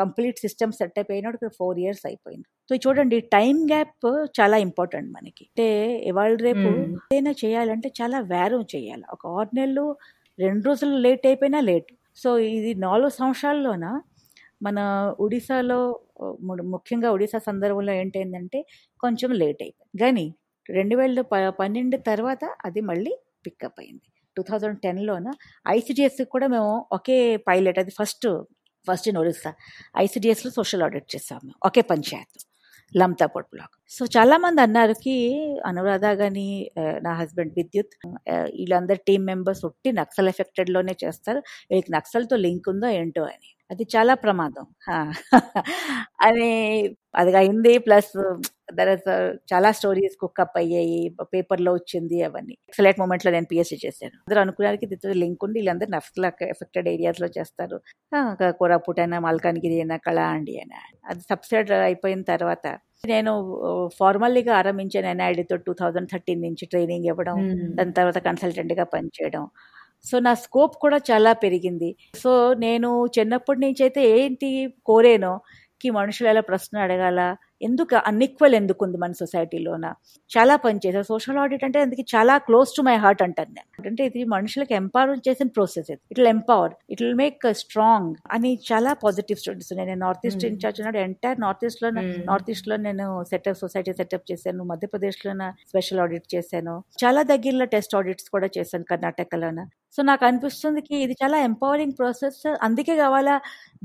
కంప్లీట్ సిస్టమ్ సెటప్ అయినప్పుడు ఫోర్ ఇయర్స్ అయిపోయింది. సో చూడండి టైం గ్యాప్ చాలా ఇంపార్టెంట్ మనకి. అంటే ఇవాళ రేపు ఏదైనా చేయాలంటే చాలా వేరం చేయాలి. ఒక ఆరు నెలలు రెండు రోజులు లేట్ అయిపోయినా లేట్ సో ఇది నాలుగు సంవత్సరాల్లోన మన ఒడిశాలో ముఖ్యంగా ఒడిశా సందర్భంలో ఏంటైందంటే కొంచెం లేట్ అయిపోయింది. కానీ రెండు వేల ప పన్నెండు తర్వాత అది మళ్ళీ పికప్ అయింది. టూ థౌజండ్ టెన్లోన ఐసిడిఎస్ కూడా మేము ఒకే పైలట్ అది ఫస్ట్ ఫస్ట్ ఇన్ ఒరిస్సా. ఐసిడిఎస్లో సోషల్ ఆడిట్ చేసాము ఒకే పంచాయత్ లమ్తాపూర్ బ్లాక్ సో చాలామంది అన్నారుకి అనురాధ కానీ నా హస్బెండ్ విద్యుత్ వీళ్ళందరు టీం మెంబర్స్ ఉట్టి నక్సల్ ఎఫెక్టెడ్లోనే చేస్తారు. వీళ్ళకి నక్సల్తో లింక్ ఉందో ఏంటో అని. అది చాలా ప్రమాదం. అని అది అయింది. ప్లస్ దర్ చాలా స్టోరీస్ కుక్కప్ అయ్యాయి. పేపర్లో వచ్చింది అవన్నీ. ఎక్సలెంట్ మూమెంట్లో నేను పిఎస్సీ చేశాను. అందరూ అనుకున్నానికి దీంతో లింక్ ఉండి వీళ్ళందరూ నక్సల్ ఎఫెక్టెడ్ ఏరియాస్లో చేస్తారు కోరాపుట్ అయినా మల్కాన్గిరి అయినా కళాండి అయినా. అది సబ్సైడ్ అయిపోయిన తర్వాత నేను ఫార్మల్లీగా ఆరంభించాను ఎన్ఐడితో టూ థౌజండ్ థర్టీన్ నుంచి ట్రైనింగ్ ఇవ్వడం. దాని తర్వాత కన్సల్టెంట్గా పనిచేయడం. సో నా స్కోప్ కూడా చాలా పెరిగింది. సో నేను చిన్నప్పటి నుంచి అయితే ఏంటి కోరేనో కి మనుషులు ఎలా ప్రశ్న అడగాల ఎందుకు అన్ఈక్వల్ ఎందుకు ఉంది మన సొసైటీలోన చాలా పనిచేసారు సోషల్ ఆడిట్ అంటే అందుకే చాలా క్లోజ్ టు మై హార్ట్ అంటాను నేను. అంటే ఇది మనుషులకు ఎంపవర్ చేసిన ప్రాసెస్ ఇది. It empower it will make strong అని చాలా పాజిటివ్ స్టూడెంట్స్ నేను నార్త్ ఈస్ట్ ఇన్ఛార్జ్ ఉన్నాడు. ఎంటైర్ నార్త్ ఈస్ట్లో నార్త్ ఈస్ట్లో నేను సెటప్ సొసైటీ సెటప్ చేశాను. మధ్యప్రదేశ్లో స్పెషల్ ఆడిట్ చేశాను. చాలా దగ్గరలో టెస్ట్ ఆడిట్స్ కూడా చేశాను కర్ణాటకలోన. సో నాకు అనిపిస్తుంది ఇది చాలా ఎంపవరింగ్ ప్రాసెస్ అందుకే కావాలా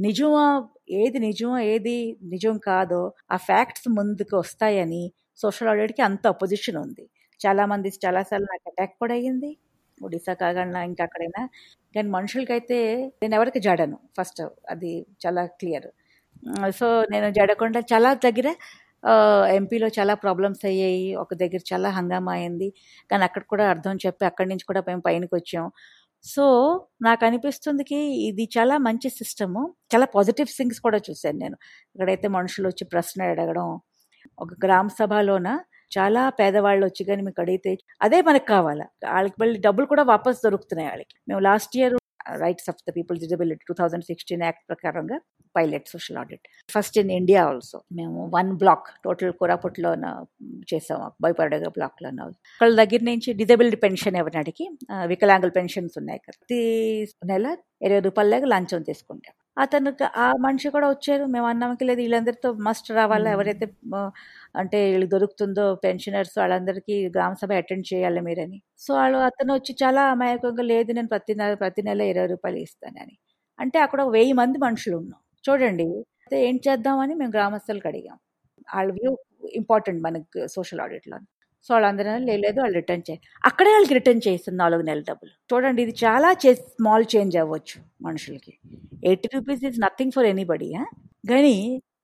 నిజమా ఏది నిజం ఏది నిజం కాదో ఆ ఫ్యాక్ట్స్ ముందుకు వస్తాయని సోషల్ ఆడిట్కి అంత అపోజిషన్ ఉంది. చాలా మంది చాలాసార్లు నాకు అటాక్ కూడా అయ్యింది. ఒడిశా కాకుండా ఇంకా అక్కడైనా. కానీ మనుషులకైతే నేను ఎవరికి జడను. ఫస్ట్ అది చాలా క్లియర్ సో నేను జడకుండా చాలా దగ్గర ఎంపీలో చాలా ప్రాబ్లమ్స్ అయ్యాయి. ఒక దగ్గర చాలా హంగామా అయింది. కానీ అక్కడ కూడా అర్థం చెప్పి అక్కడి నుంచి కూడా మేము పైనకి వచ్చాం. సో నాకు అనిపిస్తుందికి ఇది చాలా మంచి సిస్టము. చాలా పాజిటివ్ థింగ్స్ కూడా చూశాను నేను. ఇక్కడైతే మనుషులు వచ్చి ప్రశ్న అడగడం ఒక గ్రామ సభలోన చాలా పేదవాళ్ళు వచ్చి కానీ మీకు అడిగితే అదే మనకు కావాలా? వాళ్ళకి మళ్ళీ డబ్బులు కూడా వాపస్ దొరుకుతున్నాయి వాళ్ళకి. మేము last year rights of the people disability two thousand sixteen act ప్రకారంగా pilot social audit first in India also మేము వన్ బ్లాక్ టోటల్ కోరాపుట్లో చేసాం బైపరడగ బ్లాక్లో వాళ్ళ దగ్గర నుంచి డిజబిలిటీ పెన్షన్ ఎవరినాడికి వికలాంగుల పెన్షన్స్ ఉన్నాయి కదా. ప్రతి నెల ఇరవై రూపాయల దాకా లంచం తీసుకుంటాం. అతను ఆ మనిషి కూడా వచ్చారు. మేము అన్నామకి లేదు వీళ్ళందరితో మస్ట్ రావాలా? ఎవరైతే అంటే వీళ్ళు దొరుకుతుందో పెన్షనర్స్ వాళ్ళందరికీ గ్రామ సభ అటెండ్ చేయాలి మీరని. సో వాళ్ళు అతను వచ్చి చాలా అమాయకంగా లేదు నేను ప్రతి నెల ప్రతి నెల ఇరవై రూపాయలు ఇస్తానని. అంటే అక్కడ వెయ్యి మంది మనుషులు ఉన్నాం. చూడండి అయితే ఏం చేద్దామని మేము గ్రామస్తులకు అడిగాం. వాళ్ళ వ్యూ ఇంపార్టెంట్ మనకు సోషల్ ఆడిట్లో సో వాళ్ళందరూ లేదు వాళ్ళు రిటర్న్ చేయాలి అక్కడే వాళ్ళకి రిటర్న్ చేస్తుంది నాలుగు నెలల డబ్బులు. చూడండి ఇది చాలా చే స్మాల్ చేంజ్ అవ్వచ్చు మనుషులకి. Eighty rupees is nothing for anybody కానీ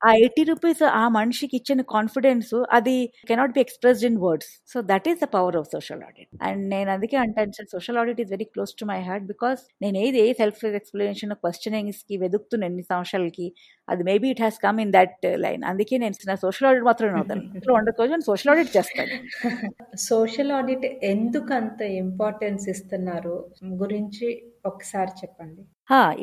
ఆ ఎయిటీ రూపీస్ ఆ మనిషికి ఇచ్చిన కాన్ఫిడెన్స్ అది cannot be expressed in words so that is the power of social audit and నేను అందుకే అంటాను sir social audit is very close to my heart because నేను ఏది ఏ సెల్ఫ్ ఎక్స్ప్లెనేషన్ క్వశ్చనింగ్స్కి వెతుకుతున్న ఎన్ని సంవత్సరాలకి అది maybe it has come in that line అందుకే నేను సోషల్ ఆడిట్ మాత్రం అవుతాను. వండర్ సోషల్ ఆడిట్ చేస్తాను. సోషల్ ఆడిట్ ఎందుకు అంత ఇంపార్టెన్స్ ఇస్తున్నారు? గురించి ఒకసారి చెప్పండి.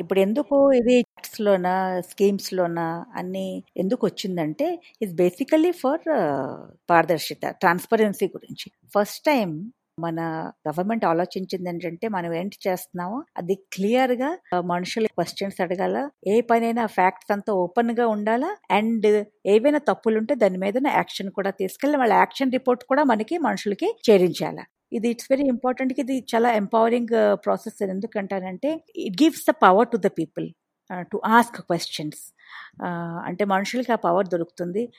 ఇప్పుడు ఎందుకు ఇది యాప్స్లోనా స్కీమ్స్ లోన అన్ని ఎందుకు వచ్చిందంటే ఇట్స్ బేసికలీ ఫర్ పారదర్శిత ట్రాన్స్పరెన్సీ గురించి. ఫస్ట్ టైం మన గవర్నమెంట్ ఆలోచించింది ఏంటంటే మనం ఏంటి చేస్తున్నామో అది క్లియర్గా మనుషులు క్వశ్చన్స్ అడగాల ఏ పనైనా ఫ్యాక్ట్స్ అంతా ఓపెన్గా ఉండాలా అండ్ ఏవైనా తప్పులు ఉంటే దాని మీద యాక్షన్ కూడా తీసుకెళ్ళి వాళ్ళ యాక్షన్ రిపోర్ట్ కూడా మనకి మనుషులకి చేరించాల. ఇది ఇట్స్ వెరీ ఇంపార్టెంట్ ఇది చాలా empowering process. ఎందుకంటానంటే it gives the power to the people. To ask questions అంటే మనుషులకి ఆ పవర్ దొరుకుతుంది.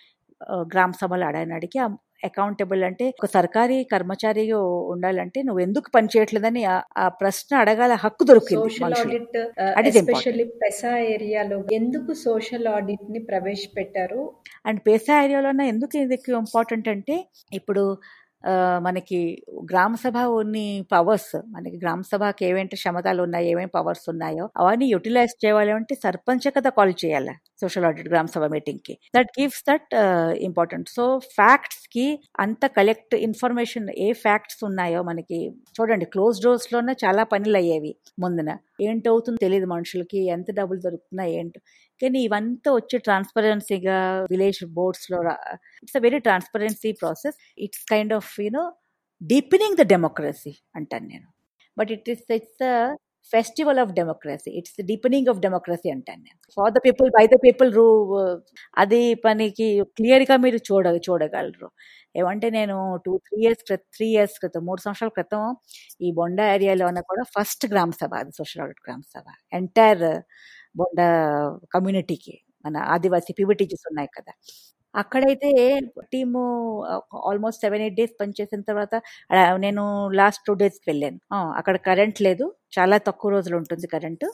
గ్రామ సభలు అడగనడికి అకౌంటబుల్ అంటే ఒక సర్కారీ కర్మచారి ఉండాలంటే నువ్వు ఎందుకు పని చేయట్లేదని ఆ ప్రశ్న అడగాల హక్కు దొరికింది ఎస్పెషల్లీ పెసా ఏరియాలో ఎందుకు సోషల్ ఆడిట్ని ప్రవేశపెట్టారు? అండ్ పేసా ఏరియాలో ఎందుకు ఇది ఇంపార్టెంట్ అంటే ఇప్పుడు మనకి గ్రామ సభ ఉన్ని పవర్స్ మనకి గ్రామ సభకి ఏమేంటి క్షమతలు ఉన్నాయి ఏమేమి పవర్స్ ఉన్నాయో అవన్నీ యూటిలైజ్ చేయాలి అంటే సర్పంచ్ కదా కాల్ చేయాలి సోషల్ ఆడిట్ గ్రామ సభ మీటింగ్కి. That gives that important so ఫ్యాక్ట్స్కి అంత కలెక్ట్ ఇన్ఫర్మేషన్ ఏ ఫ్యాక్ట్స్ ఉన్నాయో మనకి చూడండి క్లోజ్ డోర్స్లోనే చాలా పనులు అయ్యేవి ముందున. ఏంటవుతుందో తెలియదు మనుషులకి ఎంత డబ్బులు దొరుకుతున్నాయి ఏంటో. కానీ ఇవంతా వచ్చి ట్రాన్స్పరెన్సీగా village బోర్డ్స్లో it's a very transparency process it's kind of you know deepening the democracy అంటాను నేను. But it is it's the festival of democracy it's deepening of democracy అంటాను నేను. For the people by the people రూ అది పనికి క్లియర్గా మీరు చూడ చూడగలరు. ఏమంటే నేను two three years three years క్రితం మూడు సంవత్సరాల క్రితం ఈ బొండా ఏరియాలోనే కూడా ఫస్ట్ గ్రామ సభ అది సోషల్ ఆడిట్ గ్రామ సభ. ఎంటైర్ బొండా కమ్యూనిటీకి మన ఆదివాసీ పీవీటీజీస్ ఉన్నాయి కదా. అక్కడైతే team almost seven eight days పనిచేసిన తర్వాత నేను లాస్ట్ టూ డేస్కి వెళ్ళాను. అక్కడ కరెంట్ లేదు. చాలా తక్కువ రోజులు ఉంటుంది కరెంటు.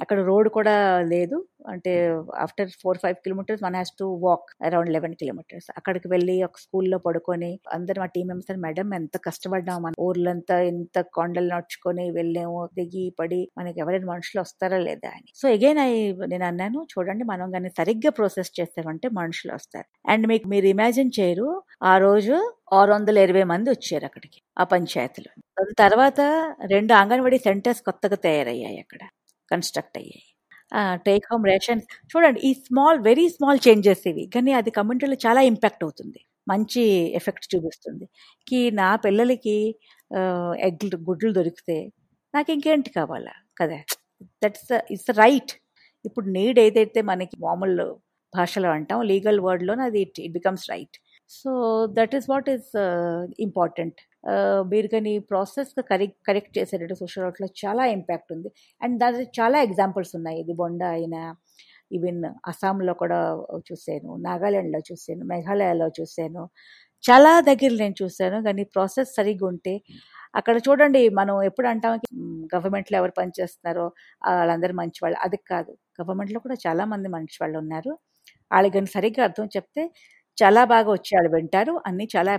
అక్కడ రోడ్ కూడా లేదు. అంటే after four five kilometres one has to walk around eleven kilometres. అక్కడికి వెళ్ళి ఒక స్కూల్లో పడుకొని అందరు మా టీం మెంబర్స్ మేడం ఎంత కష్టపడ్డాం మన. ఊర్లంతా ఎంత కొండలు నడుచుకొని వెళ్ళాము. దిగి పడి మనకి ఎవరైనా మనుషులు వస్తారా లేదా? అని. సో అగైన్ ఐ నేను అన్నాను చూడండి మనం కానీ సరిగ్గా ప్రాసెస్ చేస్తామంటే మనుషులు వస్తారు. అండ్ మీకు మీరు ఇమాజిన్ చేయరు ఆ రోజు ఆరు వందల ఇరవై మంది వచ్చారు అక్కడికి ఆ పంచాయతీలో. తర్వాత రెండు అంగన్వాడీ సెంటర్స్ కొత్తగా తయారయ్యాయి అక్కడ. కన్స్ట్రక్ట్ అయ్యాయి. టేక్ హోమ్ రేషన్ చూడండి ఈ స్మాల్ వెరీ స్మాల్ చేంజెస్ ఇవి. కానీ అది కమ్యూనిటీలో చాలా ఇంపాక్ట్ అవుతుంది. మంచి ఎఫెక్ట్ చూపిస్తుంది. కి నా పిల్లలకి ఎగ్లు గుడ్లు దొరికితే నాకు ఇంకేంటి కావాలా? కదా. దట్స్ ఇట్స్ రైట్ ఇప్పుడు నీడ్ ఏదైతే మనకి మామూలు భాషలో అంటాం లీగల్ వర్డ్లో అది it it becomes right so that is what is important మీరు కానీ ప్రాసెస్గా కరెక్ట్ కరెక్ట్ చేసేటట్టు సోషల్ వర్క్లో చాలా ఇంపాక్ట్ ఉంది. అండ్ దాని చాలా ఎగ్జాంపుల్స్ ఉన్నాయి. ఇది బొండా అయినా ఈవెన్ అస్సాంలో కూడా చూశాను. నాగాలాండ్లో చూశాను. మేఘాలయలో చూశాను. చాలా దగ్గర నేను చూశాను. కానీ ప్రాసెస్ సరిగ్గా ఉంటే అక్కడ చూడండి మనం ఎప్పుడు అంటాం గవర్నమెంట్లో ఎవరు పనిచేస్తున్నారో వాళ్ళందరూ మంచి వాళ్ళు అది కాదు. గవర్నమెంట్లో కూడా చాలామంది మంచి వాళ్ళు ఉన్నారు. వాళ్ళకి కానీ సరిగ్గా అర్థం చెప్తే చాలా బాగా వచ్చి వాళ్ళు వింటారు. అన్ని చాలా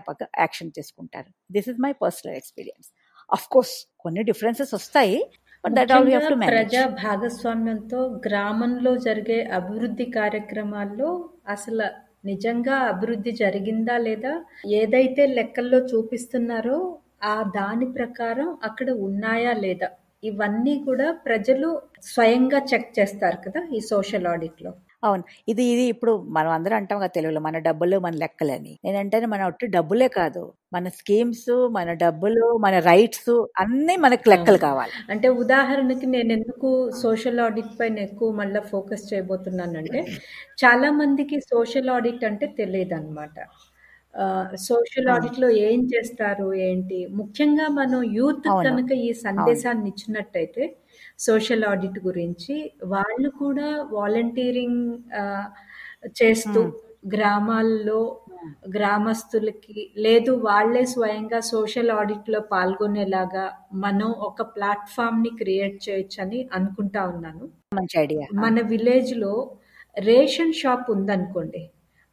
యాక్షన్ తీసుకుంటారు. This is my personal experience of course కొన్ని డిఫరెన్సెస్ వస్తాయి ప్రజా భాగస్వామ్యంతో గ్రామంలో జరిగే అభివృద్ధి కార్యక్రమాల్లో అసలు నిజంగా అభివృద్ధి జరిగిందా లేదా ఏదైతే లెక్కల్లో చూపిస్తున్నారో ఆ దాని ప్రకారం అక్కడ ఉన్నాయా లేదా ఇవన్నీ కూడా ప్రజలు స్వయంగా చెక్ చేస్తారు కదా ఈ సోషల్ ఆడిట్లో అవును. ఇది ఇది ఇప్పుడు మనం అందరం అంటాం కదా తెలుగులో మన డబ్బులు మన లెక్కలని. నేనంటే మన ఒట్టి డబ్బులే కాదు. మన స్కీమ్స్ మన డబ్బులు మన రైట్స్ అన్నీ మనకు లెక్కలు కావాలి. అంటే ఉదాహరణకి నేను ఎందుకు సోషల్ ఆడిట్ పైన ఎక్కువ మళ్ళీ ఫోకస్ చేయబోతున్నానంటే చాలా మందికి సోషల్ ఆడిట్ అంటే తెలియదు అనమాట సోషల్ ఆడిట్లో ఏం చేస్తారు ఏంటి? ముఖ్యంగా మనం యూత్ కనుక ఈ సందేశాన్ని ఇచ్చినట్టయితే సోషల్ ఆడిట్ గురించి వాళ్ళు కూడా వాలంటీరింగ్ చేస్తూ గ్రామాల్లో గ్రామస్తులకి లేదు వాళ్ళే స్వయంగా సోషల్ ఆడిట్లో పాల్గొనేలాగా మనం ఒక ప్లాట్ఫామ్ని క్రియేట్ చేయొచ్చని అనుకుంటా ఉన్నాను. మంచి ఐడియా. మన విలేజ్లో రేషన్ షాప్ ఉందనుకోండి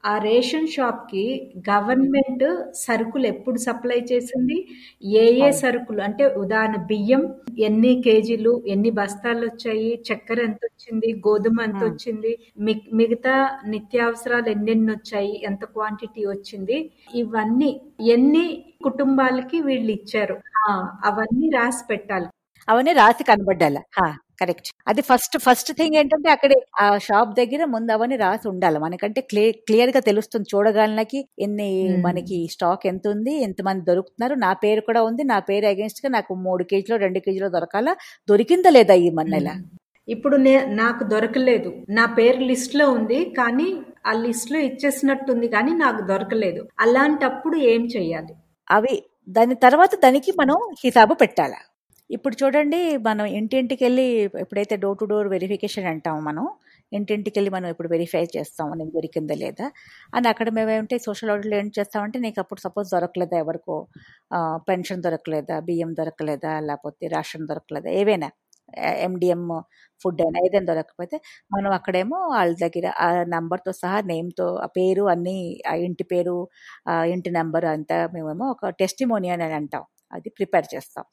ఆ రేషన్ షాప్కి గవర్నమెంట్ సరుకులు ఎప్పుడు సప్లై చేసింది? ఏ ఏ సరుకులు? అంటే ఉదాహరణ బియ్యం ఎన్ని కేజీలు ఎన్ని బస్తాలు వచ్చాయి? చక్కెర ఎంత వచ్చింది? గోధుమ ఎంత. వచ్చింది? మి- మిగతా నిత్యావసరాలు ఎన్నెన్ని వచ్చాయి? ఎంత క్వాంటిటీ వచ్చింది? ఇవన్నీ ఎన్ని కుటుంబాలకి వీళ్ళు ఇచ్చారు? ఆ, అవన్నీ రాసి పెట్టాలి. అవన్నీ రాసి కనబడ్డాల. కరెక్ట్. అది ఫస్ట్ ఫస్ట్ థింగ్ ఏంటంటే అక్కడే ఆ షాప్ దగ్గర ముందు అవన్నీ రాసి ఉండాలి. మనకంటే క్లియర్గా తెలుస్తుంది చూడగలకి ఎన్ని. మనకి స్టాక్ ఎంత ఉంది ఎంత మంది దొరుకుతున్నారు. నా పేరు కూడా ఉంది. నా పేరు అగేన్స్ట్గా నాకు మూడు కేజీలో రెండు కేజీలో దొరకాలా? దొరికిందా లేదా ఈ మన నెల ఇప్పుడు నాకు దొరకలేదు. నా పేరు లిస్ట్లో ఉంది కానీ ఆ లిస్ట్లో ఇచ్చేసినట్టుంది కానీ నాకు దొరకలేదు. అలాంటప్పుడు ఏం చెయ్యాలి? అవి దాని తర్వాత దానికి మనం హిసాబు పెట్టాలి? ఇప్పుడు చూడండి మనం ఇంటింటికి వెళ్ళి ఎప్పుడైతే డోర్ టు డోర్ వెరిఫికేషన్ అంటాం మనం ఇంటింటికి వెళ్ళి మనం ఇప్పుడు వెరిఫై చేస్తాం నీకు దొరికిందా లేదా? అని అక్కడ మేమేమంటే సోషల్ ఆడిట్లో ఏం చేస్తామంటే నీకు అప్పుడు సపోజ్ దొరకలేదా ఎవరికో? పెన్షన్ దొరకలేదా? బియ్యం దొరకలేదా? లేకపోతే రేషన్ దొరకలేదా? ఏవైనా ఎండిఎం ఫుడ్ అయినా ఏదైనా దొరకకపోతే మనం అక్కడేమో వాళ్ళ దగ్గర ఆ నెంబర్తో సహా నేమ్తో ఆ పేరు అన్నీ ఆ ఇంటి పేరు ఆ ఇంటి నెంబర్ అంతా మేమేమో ఒక టెస్టిమోనియల్ అని అంటాం. అది ప్రిపేర్ చేస్తాం.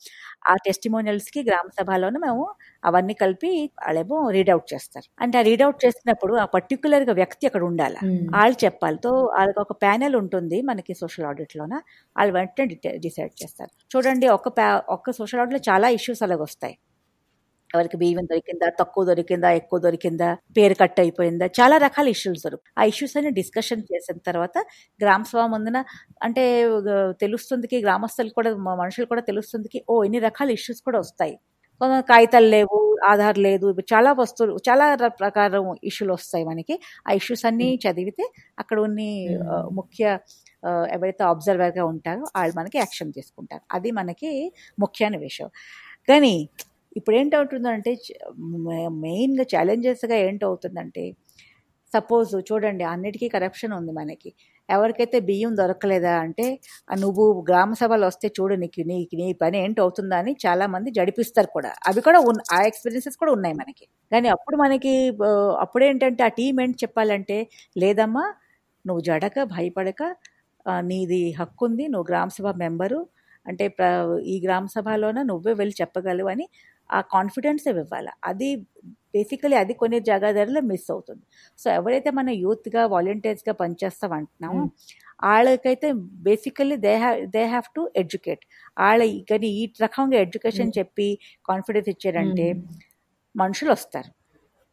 ఆ టెస్టిమోనియల్స్కి గ్రామ సభలోనే మేము అవన్నీ కలిపి వాళ్ళేమో రీడౌట్ చేస్తారు. అంటే ఆ రీడౌట్ చేసినప్పుడు ఆ పర్టికులర్గా వ్యక్తి అక్కడ ఉండాలి. వాళ్ళు చెప్పాలి. తో వాళ్ళకి ఒక ప్యానెల్ ఉంటుంది మనకి సోషల్ ఆడిట్లోన. వాళ్ళు వెంటనే డిసైడ్ చేస్తారు. చూడండి ఒక ఒక్క సోషల్ ఆడిట్లో చాలా ఇష్యూస్ అలాగ వస్తాయి ఎవరికి బియ్యం దొరికిందా తక్కువ దొరికిందా ఎక్కువ దొరికిందా పేరు కట్ అయిపోయిందా చాలా రకాల ఇష్యూస్ దొరుకు. ఆ ఇష్యూస్ అన్ని డిస్కషన్ చేసిన తర్వాత గ్రామ సభ ముందున అంటే తెలుస్తుందికి గ్రామస్తులు కూడా మనుషులు కూడా తెలుస్తుందికి ఓ ఇన్ని రకాల ఇష్యూస్ కూడా వస్తాయి. కొంత కాగితాలు లేవు ఆధార్ లేదు చాలా వస్తువులు చాలా ప్రకారం ఇష్యూలు వస్తాయి మనకి. ఆ ఇష్యూస్ అన్ని చదివితే అక్కడ ఉన్ని ఆ, ముఖ్య ఎవరైతే అబ్జర్వర్గా ఉంటారో వాళ్ళు మనకి యాక్షన్ తీసుకుంటారు. అది మనకి ముఖ్యమైన విషయం కానీ ఇప్పుడు ఏంటవుతుందంటే మెయిన్గా ఛాలెంజెస్గా ఏంటవుతుందంటే సపోజ్ చూడండి అన్నిటికీ కరప్షన్ ఉంది మనకి. ఎవరికైతే బియ్యం దొరకలేదా అంటే నువ్వు గ్రామ సభలు వస్తే చూడు నీకు నీకు నీ పని ఏంటి అవుతుందని అని చాలా మంది జడిపిస్తారు కూడా. అవి కూడా ఉన్- ఆ ఎక్స్పీరియన్సెస్ కూడా ఉన్నాయి మనకి. కానీ అప్పుడు మనకి అప్పుడేంటంటే ఆ టీం ఏంటి చెప్పాలంటే లేదమ్మా నువ్వు జడక భయపడక నీది హక్కు ఉంది నువ్వు గ్రామ సభ మెంబరు అంటే ప్ర ఈ గ్రామ సభలోన నువ్వే వెళ్ళి చెప్పగలవు అని ఆ కాన్ఫిడెన్స్ ఇవ్వాలి? అది బేసికలీ అది కొన్ని జాగాదారులో మిస్ అవుతుంది. సో ఎవరైతే మన యూత్గా వాలంటీర్స్గా పనిచేస్తాం అంటున్నామో వాళ్ళకైతే basically they have they have to educate వాళ్ళ కానీ ఈ రకంగా ఎడ్యుకేషన్ Mm. చెప్పి కాన్ఫిడెన్స్ ఇచ్చారంటే మనుషులు వస్తారు.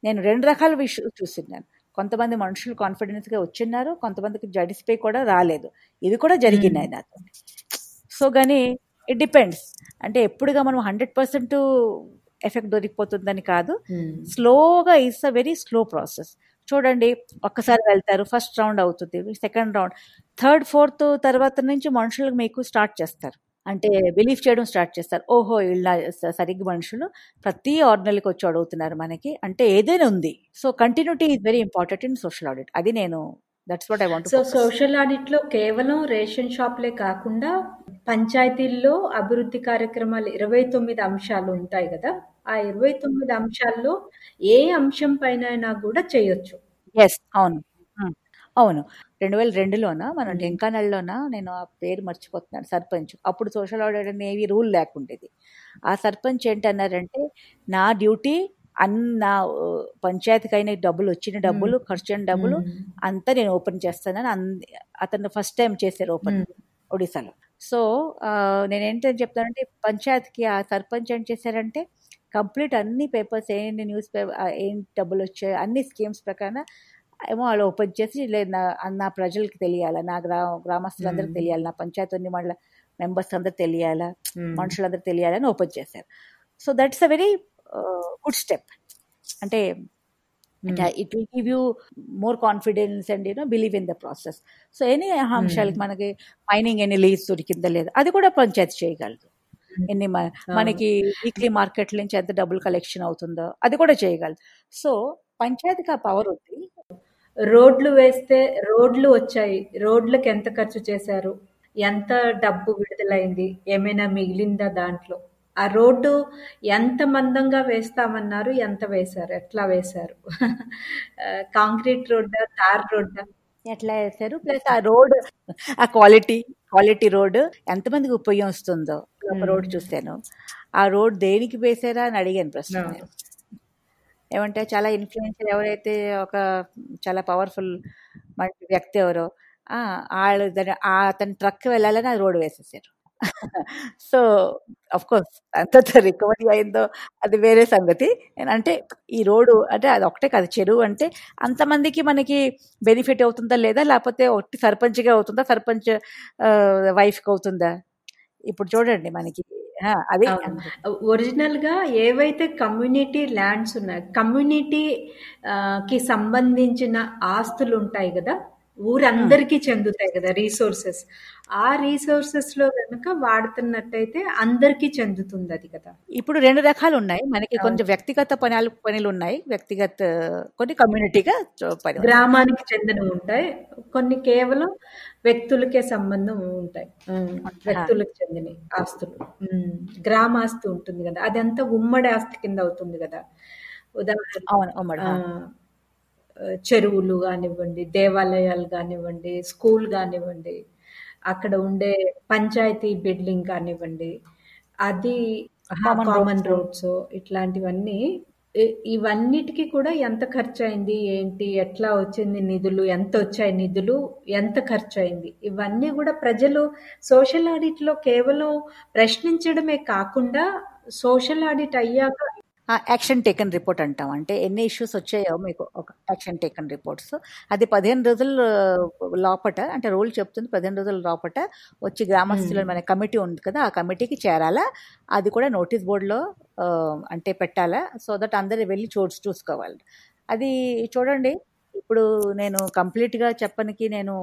నేను రెండు రకాల విషయం చూస్తున్నాను. కొంతమంది మనుషులు కాన్ఫిడెన్స్గా వచ్చిన్నారు కొంతమందికి జడిసిపోయి కూడా రాలేదు. ఇవి కూడా జరిగినాయి నాతో. సో కానీ ఇట్ డిపెండ్స్ అంటే ఎప్పుడుగా మనం హండ్రెడ్ పర్సెంట్ ఎఫెక్ట్ దొరికిపోతుందని కాదు. స్లోగా it's a very slow process చూడండి ఒక్కసారి వెళ్తారు ఫస్ట్ రౌండ్ అవుతుంది సెకండ్ రౌండ్ థర్డ్ ఫోర్త్ తర్వాత నుంచి మనుషులు మీకు స్టార్ట్ చేస్తారు. అంటే బిలీవ్ చేయడం స్టార్ట్ చేస్తారు. ఓహో ఇలా సరిగ్గా మనుషులు ప్రతి ఆర్డినరీకి వచ్చి అడుగుతున్నారు మనకి. అంటే ఏదైనా ఉంది. So continuity is very important in social audit అది నేను that's what I want so social ఆడిట్లో కేవలం రేషన్ షాప్లే కాకుండా పంచాయతీల్లో అభివృద్ధి కార్యక్రమాలు ఇరవై తొమ్మిది అంశాలు ఉంటాయి కదా ఆ ఇరవై తొమ్మిది అంశాల్లో ఏ అంశం పైన కూడా చేయొచ్చు. ఎస్ అవును. అవును. రెండు వేల రెండులోన? మన మ్మ్. ఢెంకానల్లోన నేను ఆ పేరు మర్చిపోతున్నాను సర్పంచ్. అప్పుడు సోషల్ ఆడిట్ అనేవి రూల్ లేకుండేది. ఆ సర్పంచ్ ఏంటన్నారంటే నా డ్యూటీ అన్న పంచాయతీకైన డబ్బులు వచ్చిన డబ్బులు ఖర్చు అయిన డబ్బులు అంతా నేను ఓపెన్ చేస్తానని అన్- అతను ఫస్ట్ టైం చేశారు ఓపెన్ ఒడిశాలో. సో ఆ, నేను ఏంటని చెప్తానంటే పంచాయత్కి ఆ సర్పంచ్ ఏం చేశారంటే కంప్లీట్ అన్ని పేపర్స్ ఏంటి న్యూస్ పేపర్ ఏం డబ్బులు వచ్చాయి అన్ని స్కీమ్స్ ప్రకారం ఏమో వాళ్ళు ఓపెన్ చేసి లేదు నా నా ప్రజలకి తెలియాలా నా గ్రా గ్రామస్తులందరికీ. తెలియాలి నా పంచాయతీ అన్ని మండల మెంబర్స్ అందరూ తెలియాలా మనుషులందరూ తెలియాలని ఓపెన్ చేశారు. So that's a very good step. అంటే it will give you more confidence and you know believe in the process so any అంశాలకి మనకి మైనింగ్ ఎన్ని లీజ్ దొరికిందా లేదా? అది కూడా పంచాయతీ చేయగలదు. ఎన్ని మ- మనకి వీక్లీ మార్కెట్ నుంచి ఎంత డబ్బులు కలెక్షన్ అవుతుందో అది కూడా చేయగలదు. సో పంచాయతీకి ఆ పవర్ ఉంది. రోడ్లు వేస్తే రోడ్లు వచ్చాయి. రోడ్లకు ఎంత ఖర్చు చేశారు? ఎంత డబ్బు విడుదలైంది? ఏమైనా మిగిలిందా దాంట్లో? ఆ రోడ్డు ఎంత మందంగా వేస్తామన్నారు ఎంత వేశారు ఎట్లా వేశారు? కాంక్రీట్ రోడ్డా తార్ రోడ్డా? ఎట్లా వేశారు? ప్లస్ ఆ రోడ్ ఆ క్వాలిటీ క్వాలిటీ రోడ్ ఎంతమందికి ఉపయోగం వస్తుందో ఒక రోడ్ చూశాను. ఆ రోడ్ దేనికి వేసారా అని అడిగాను ప్రశ్న. ఏమంటే చాలా ఇన్ఫ్లుయెన్షియల్ ఎవరైతే ఒక చాలా పవర్ఫుల్ మంచి వ్యక్తి ఎవరో ఆ, వాళ్ళు దాని- ఆ అతని ట్రక్ వెళ్ళాలని ఆ రోడ్ వేసేసారు. సో అఫ్ కోర్స్ రికవరీ అయిందో అది వేరే సంగతి. అంటే ఈ రోడ్డు అంటే అది ఒకటే కాదు చెరువు అంటే అంతమందికి మనకి బెనిఫిట్ అవుతుందా లేదా? లేకపోతే ఒకటి సర్పంచ్గా అవుతుందా? సర్పంచ్ వైఫ్కి అవుతుందా? ఇప్పుడు చూడండి మనకి. అది ఒరిజినల్గా ఏవైతే కమ్యూనిటీ ల్యాండ్స్ ఉన్నాయి కమ్యూనిటీ ఆ, కి సంబంధించిన ఆస్తులు ఉంటాయి కదా? ఊరందరికీ చెందుతాయి కదా రీసోర్సెస్ ఆ రీసోర్సెస్లో కనుక వాడుతున్నట్టయితే అందరికీ చెందుతుంది అది కదా. ఇప్పుడు రెండు రకాలు ఉన్నాయి. మనకి కొంచెం వ్యక్తిగత పనులు పనులు ఉన్నాయి. వ్యక్తిగత కొన్ని కమ్యూనిటీగా. గ్రామానికి చెందినవి ఉంటాయి. కొన్ని కేవలం వ్యక్తులకే సంబంధం ఉంటాయి. వ్యక్తులకు చెందిన ఆస్తులు. గ్రామాస్తి ఉంటుంది కదా. అదంతా ఉమ్మడి ఆస్తి కింద అవుతుంది కదా. ఉదాహరణ చెరువులు కానివ్వండి దేవాలయాలు కానివ్వండి స్కూల్ కానివ్వండి అక్కడ ఉండే పంచాయతీ బిల్డింగ్ కానివ్వండి అది కామన్. రోడ్స్ ఇట్లాంటివన్నీ ఇ- ఇవన్నిటికీ కూడా ఎంత ఖర్చు అయింది ఏంటి ఎట్లా వచ్చింది నిధులు ఎంత వచ్చాయి నిధులు ఎంత ఖర్చు అయింది ఇవన్నీ కూడా ప్రజలు సోషల్ ఆడిట్లో కేవలం ప్రశ్నించడమే కాకుండా సోషల్ ఆడిట్ అయ్యాక యాక్షన్ టేకన్ రిపోర్ట్ అంటాం. అంటే ఎన్ని ఇష్యూస్ వచ్చాయో మీకు ఒక యాక్షన్ టేకన్ రిపోర్ట్స్ అది పదిహేను రోజుల లోపట అంటే రూల్ చెప్తుంది పదిహేను రోజుల లోపట వచ్చి గ్రామస్తులు మన కమిటీ ఉంది కదా ఆ కమిటీకి చేరాలా? అది కూడా నోటీస్ బోర్డులో అంటే పెట్టాలా? సో దట్ అందరు వెళ్ళి చూ చూసుకోవాలి. అది చూడండి. ఇప్పుడు నేను కంప్లీట్గా చెప్పనికి నేను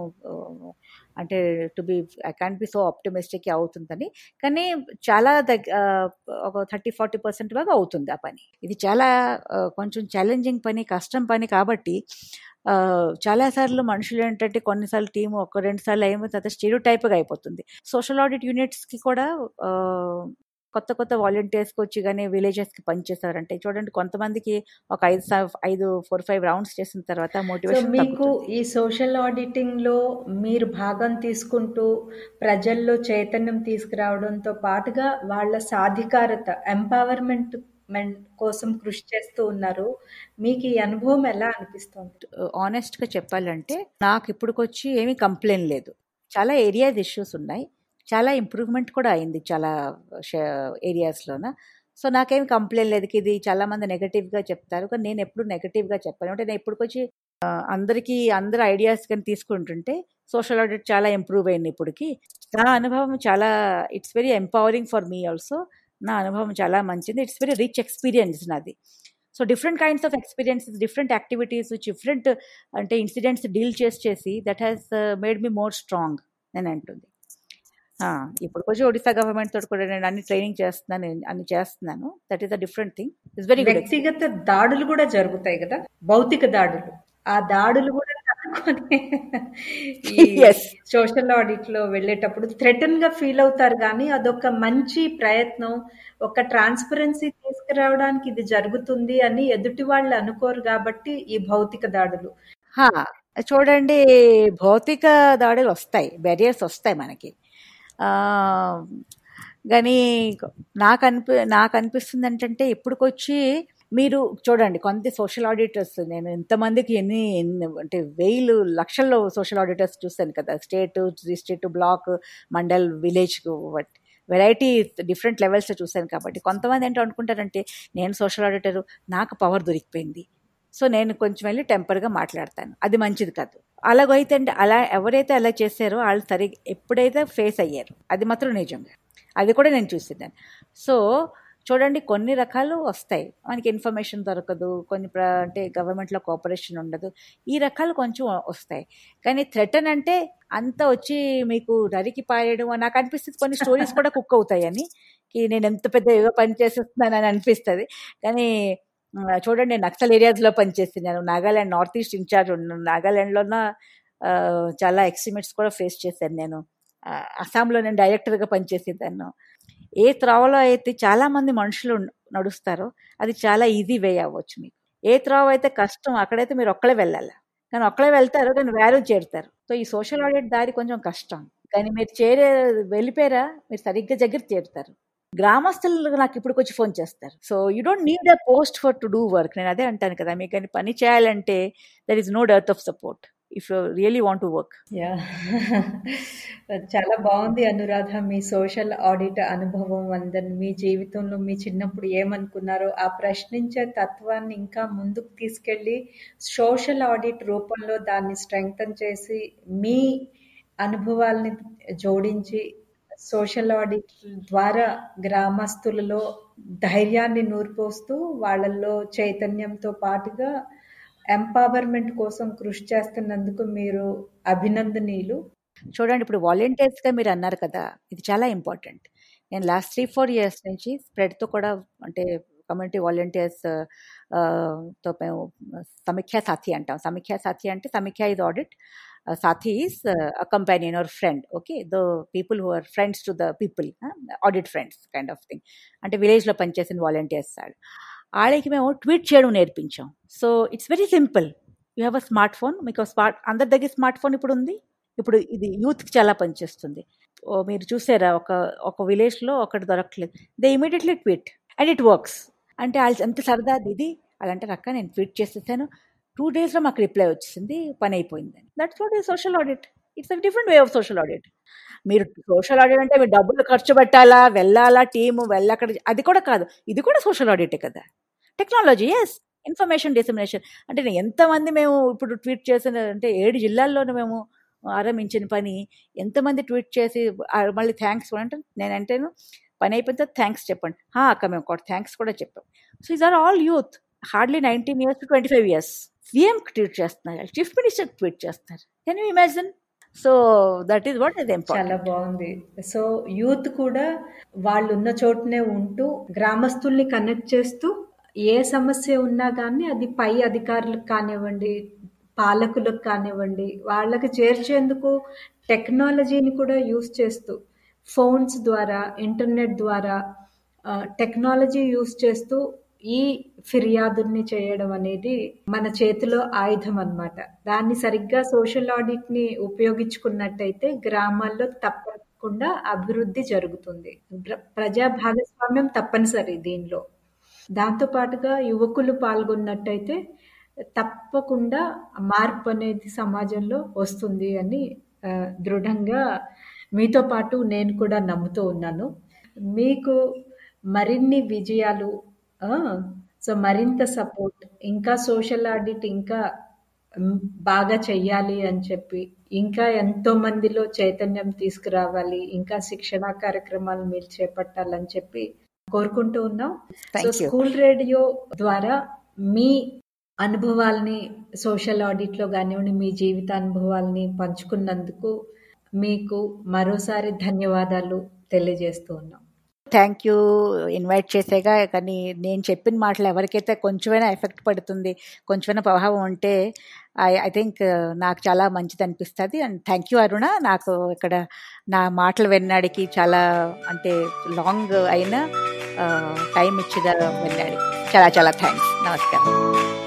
అంటే to be I can be so optimistic అవుతుందని. కానీ చాలా దగ్గ ఒక థర్టీ ఫార్టీ పర్సెంట్ వరకు అవుతుంది ఆ పని. ఇది చాలా కొంచెం ఛాలెంజింగ్ పని కష్టం పని కాబట్టి చాలాసార్లు మనుషులు ఏంటంటే కొన్నిసార్లు టీమ్ ఒక రెండు సార్లు అయిన తర్వాత స్టీరియో టైప్గా అయిపోతుంది. సోషల్ ఆడిట్ యూనిట్స్కి కూడా కొత్త కొత్త వాలంటీర్స్కి వచ్చి కానీ విలేజెస్కి పనిచేస్తారంటే చూడండి కొంతమందికి ఒక ఐదు ఐదు ఫోర్ ఫైవ్ రౌండ్స్ చేసిన తర్వాత మోటివేషన్ మీకు ఈ సోషల్ ఆడిటింగ్లో మీరు భాగం తీసుకుంటూ ప్రజల్లో చైతన్యం తీసుకురావడంతో పాటుగా వాళ్ళ సాధికారత ఎంపవర్మెంట్ కోసం కృషి చేస్తూ ఉన్నారు. మీకు ఈ అనుభవం ఎలా అనిపిస్తుంది? ఆనెస్ట్గా చెప్పాలంటే నాకు ఇప్పటికొచ్చి ఏమీ కంప్లైంట్ లేదు. చాలా ఏరియాస్ ఇష్యూస్ ఉన్నాయి. చాలా ఇంప్రూవ్మెంట్ కూడా అయింది చాలా ఏరియాస్లోన. సో నాకేం కంప్లైంట్ లేదు. ఇది చాలా మంది నెగటివ్గా చెప్తారు. కానీ నేను ఎప్పుడు నెగటివ్గా చెప్పాను. అంటే నేను ఇప్పటికొచ్చి అందరికీ అందరి ఐడియాస్ కానీ తీసుకుంటుంటే సోషల్ ఆడిట్ చాలా ఇంప్రూవ్ అయింది ఇప్పటికి. నా అనుభవం చాలా it's very empowering for me also. నా అనుభవం చాలా మంచిది. ఇట్స్ వెరీ రిచ్ ఎక్స్పీరియన్స్ నాది. So different kinds of experiences different activities different అంటే ఇన్సిడెంట్స్ డీల్ చేసి చేసి that has made me more strong. నేను అంటుంది ఇప్పుడు కొంచెం ఒడిశా గవర్నమెంట్ తోటి కూడా నేను అన్ని ట్రైనింగ్ చేస్తున్నాను అన్ని చేస్తున్నాను. That is a different thing it's very వ్యక్తిగత దాడులు కూడా జరుగుతాయి కదా? భౌతిక దాడులు. ఆ దాడులు కూడా. సోషల్ ఆడిట్లో వెళ్ళేటప్పుడు థ్రెటన్గా ఫీల్ అవుతారు కానీ అదొక మంచి ప్రయత్నం. ఒక ట్రాన్స్పరెన్సీ తీసుకురావడానికి ఇది జరుగుతుంది అని ఎదుటి వాళ్ళు అనుకోరు కాబట్టి ఈ భౌతిక దాడులు. హా, చూడండి భౌతిక దాడులు వస్తాయి. బ్యారియర్స్ వస్తాయి మనకి. కానీ నాకు అనిపి నాకు అనిపిస్తుంది ఏంటంటే ఇప్పటికొచ్చి మీరు చూడండి కొంత సోషల్ ఆడిటర్స్ నేను ఎంతమందికి ఎన్ని ఎన్ని అంటే వేలు లక్షల్లో సోషల్ ఆడిటర్స్ చూస్తాను కదా. State district block mandal village variety different levels చూశాను కాబట్టి కొంతమంది ఏంటో అనుకుంటారంటే నేను సోషల్ ఆడిటర్ నాకు పవర్ దొరికిపోయింది. సో నేను కొంచెం వెళ్ళి టెంపర్గా మాట్లాడతాను. అది మంచిది కాదు. అలాగైతే అంటే అలా ఎవరైతే అలా చేశారో వాళ్ళు సరి ఎప్పుడైతే ఫేస్ అయ్యారు అది మాత్రం నిజంగా. అది కూడా నేను చూసిద్దాను. సో చూడండి కొన్ని రకాలు వస్తాయి. మనకి ఇన్ఫర్మేషన్ దొరకదు కొన్ని అంటే గవర్నమెంట్లో కోఆపరేషన్ ఉండదు ఈ రకాలు కొంచెం వస్తాయి. కానీ థ్రెటన్ అంటే అంత వచ్చి మీకు నరికి పారేయడం నాకు అనిపిస్తుంది. కొన్ని స్టోరీస్ కూడా కుక్ అవుతాయని నేను ఎంత పెద్ద ఏదో పని చేసేస్తున్నానని అనిపిస్తుంది. కానీ చూడండి నేను నక్సల్ ఏరియాస్లో పనిచేస్తున్నాను. నాగాలాండ్ నార్త్ ఈస్ట్ ఇన్ఛార్జ్ ఉన్నాను నాగాల్యాండ్లోన చాలా ఎక్స్ట్రీమిట్స్ కూడా ఫేస్ చేశాను నేను. అస్సాంలో నేను డైరెక్టర్గా పనిచేసేదాన్ని. ఏ త్రోవలో అయితే చాలామంది మనుషులు నడుస్తారో అది చాలా ఈజీ వే అవ్వచ్చు మీకు. ఏ త్రోవ అయితే కష్టం అక్కడైతే మీరు ఒక్కడే వెళ్ళాలి. కానీ ఒక్కడే వెళ్తారు కానీ వేరే చేరుతారు. సో ఈ సోషల్ ఆడిట్ దారి కొంచెం కష్టం. కానీ మీరు చేరే వెళ్ళిపోయారా మీరు సరిగ్గా దగ్గర చేరుతారు. గ్రామస్తులు నాకు ఇప్పుడు వచ్చి ఫోన్ చేస్తారు. So you don't need a post for to do work నేను అదే అంటాను కదా మీకు కానీ పని చేయాలంటే there is no dearth of support if you really want to work yeah చాలా బాగుంది అనురాధ మీ సోషల్ ఆడిట్ అనుభవం అందరి మీ జీవితంలో మీ చిన్నప్పుడు ఏమనుకున్నారో ఆ ప్రశ్నించే తత్వాన్ని ఇంకా ముందుకు తీసుకెళ్ళి సోషల్ ఆడిట్ రూపంలో దాన్ని స్ట్రెంగ్తన్ చేసి మీ అనుభవాల్ని జోడించి సోషల్ ఆడిట్ ద్వారా గ్రామస్తులలో ధైర్యాన్ని నూరిపోస్తూ వాళ్ళల్లో చైతన్యంతో పాటుగా ఎంపవర్మెంట్ కోసం కృషి చేస్తున్నందుకు మీరు అభినందనీయులు. చూడండి ఇప్పుడు వాలంటీర్స్గా మీరు అన్నారు కదా ఇది చాలా ఇంపార్టెంట్ నేను లాస్ట్ త్రీ ఫోర్ ఇయర్స్ నుంచి స్ప్రెడ్తో కూడా అంటే కమ్యూనిటీ వాలంటీర్స్తో మేము సమీక్ష సాథి అంటాం. సమీక్ష సాథి అంటే సమీక్ష ఇది audit Saathi is a companion or friend okay those people who are friends to the people audit friends kind of thing అంటే విలేజ్లో పనిచేసిన వాలంటీర్స్ సార్. వాళ్ళకి మేము ట్వీట్ చేయడం నేర్పించాం. So it's very simple you have a smart phone మీకు smart అందరి దగ్గర smart phone ఇప్పుడు ఉంది. ఇప్పుడు ఇది యూత్కి చాలా పనిచేస్తుంది. మీరు చూసారా ఒక ఒక విలేజ్లో ఒకటి దొరకలేదు they immediately tweet and it works అంటే వాళ్ళు ఎంత సరదా ఇది అలాంటి రక్క నేను ట్వీట్ చేసేసాను. టూ డేస్లో మాకు రిప్లై వచ్చింది పని అయిపోయింది దట్స్ వాట్ ఈ social audit it's a different way of social audit మీరు సోషల్ ఆడిట్ అంటే మీరు డబ్బులు ఖర్చు పెట్టాలా వెళ్ళాలా టీము వెళ్ళక్కడ అది కూడా కాదు. ఇది కూడా సోషల్ ఆడిటే కదా. టెక్నాలజీ ఎస్ ఇన్ఫర్మేషన్ డిసమినేషన్ అంటే నేను ఎంతమంది మేము ఇప్పుడు ట్వీట్ చేసిన అంటే ఏడు జిల్లాల్లోనూ మేము ఆరంభించిన పని ఎంతమంది ట్వీట్ చేసి మళ్ళీ థ్యాంక్స్ అంటే నేను అంటేను పని అయిపోయిన తర్వాత థ్యాంక్స్ చెప్పండి. అక్క మేము థ్యాంక్స్ కూడా చెప్పాం. So is are all youth hardly nineteen years to twenty five years CM tweet చేస్తున్నారు చీఫ్ మినిస్టర్ ట్వీట్ చేస్తున్నారు. Can you imagine so that is what చాలా బాగుంది. సో యూత్ కూడా వాళ్ళు ఉన్న చోటనే ఉంటూ గ్రామస్తుల్ని కనెక్ట్ చేస్తూ ఏ సమస్య ఉన్నా కానీ అది పై అధికారులకు కానివ్వండి పాలకులకు కానివ్వండి వాళ్ళకి చేర్చేందుకు టెక్నాలజీని కూడా యూస్ చేస్తూ ఫోన్స్ ద్వారా ఇంటర్నెట్ ద్వారా uh, టెక్నాలజీ యూస్ చేస్తూ ఈ ఫిర్యాదుల్ని చేయడం అనేది మన చేతిలో ఆయుధం అన్నమాట. దాన్ని సరిగ్గా సోషల్ ఆడిట్ని ఉపయోగించుకున్నట్టయితే గ్రామాల్లో తప్పకుండా అభివృద్ధి జరుగుతుంది. ప్రజా భాగస్వామ్యం తప్పనిసరి దీనిలో. దాంతో పాటుగా యువకులు పాల్గొన్నట్టయితే తప్పకుండా మార్పు అనేది సమాజంలో వస్తుంది అని దృఢంగా మీతో పాటు నేను కూడా నమ్ముతూ ఉన్నాను. మీకు మరిన్ని విజయాలు సో మరింత సపోర్ట్ ఇంకా సోషల్ ఆడిట్ ఇంకా బాగా చెయ్యాలి అని చెప్పి ఇంకా ఎంతో మందిలో చైతన్యం తీసుకురావాలి ఇంకా శిక్షణా కార్యక్రమాలు మీరు చేపట్టాలని చెప్పి కోరుకుంటూ ఉన్నాం. సో స్కూల్ రేడియో ద్వారా మీ అనుభవాల్ని సోషల్ ఆడిట్లో కానివ్వండి మీ జీవిత అనుభవాల్ని పంచుకున్నందుకు మీకు మరోసారి ధన్యవాదాలు తెలియజేస్తూ ఉన్నాం. థ్యాంక్ యూ ఇన్వైట్ చేసేగా. కానీ నేను చెప్పిన మాటలు ఎవరికైతే కొంచెమైనా ఎఫెక్ట్ పడుతుంది కొంచెమైనా ప్రభావం ఉంటే ఐ ఐ థింక్ నాకు చాలా మంచిది అనిపిస్తుంది. అండ్ థ్యాంక్ యూ అరుణ నాకు ఇక్కడ నా మాటలు విన్నాడికి చాలా అంటే లాంగ్ అయిన టైం ఇచ్చిన విన్నాడికి. చాలా చాలా థ్యాంక్స్. నమస్కారం.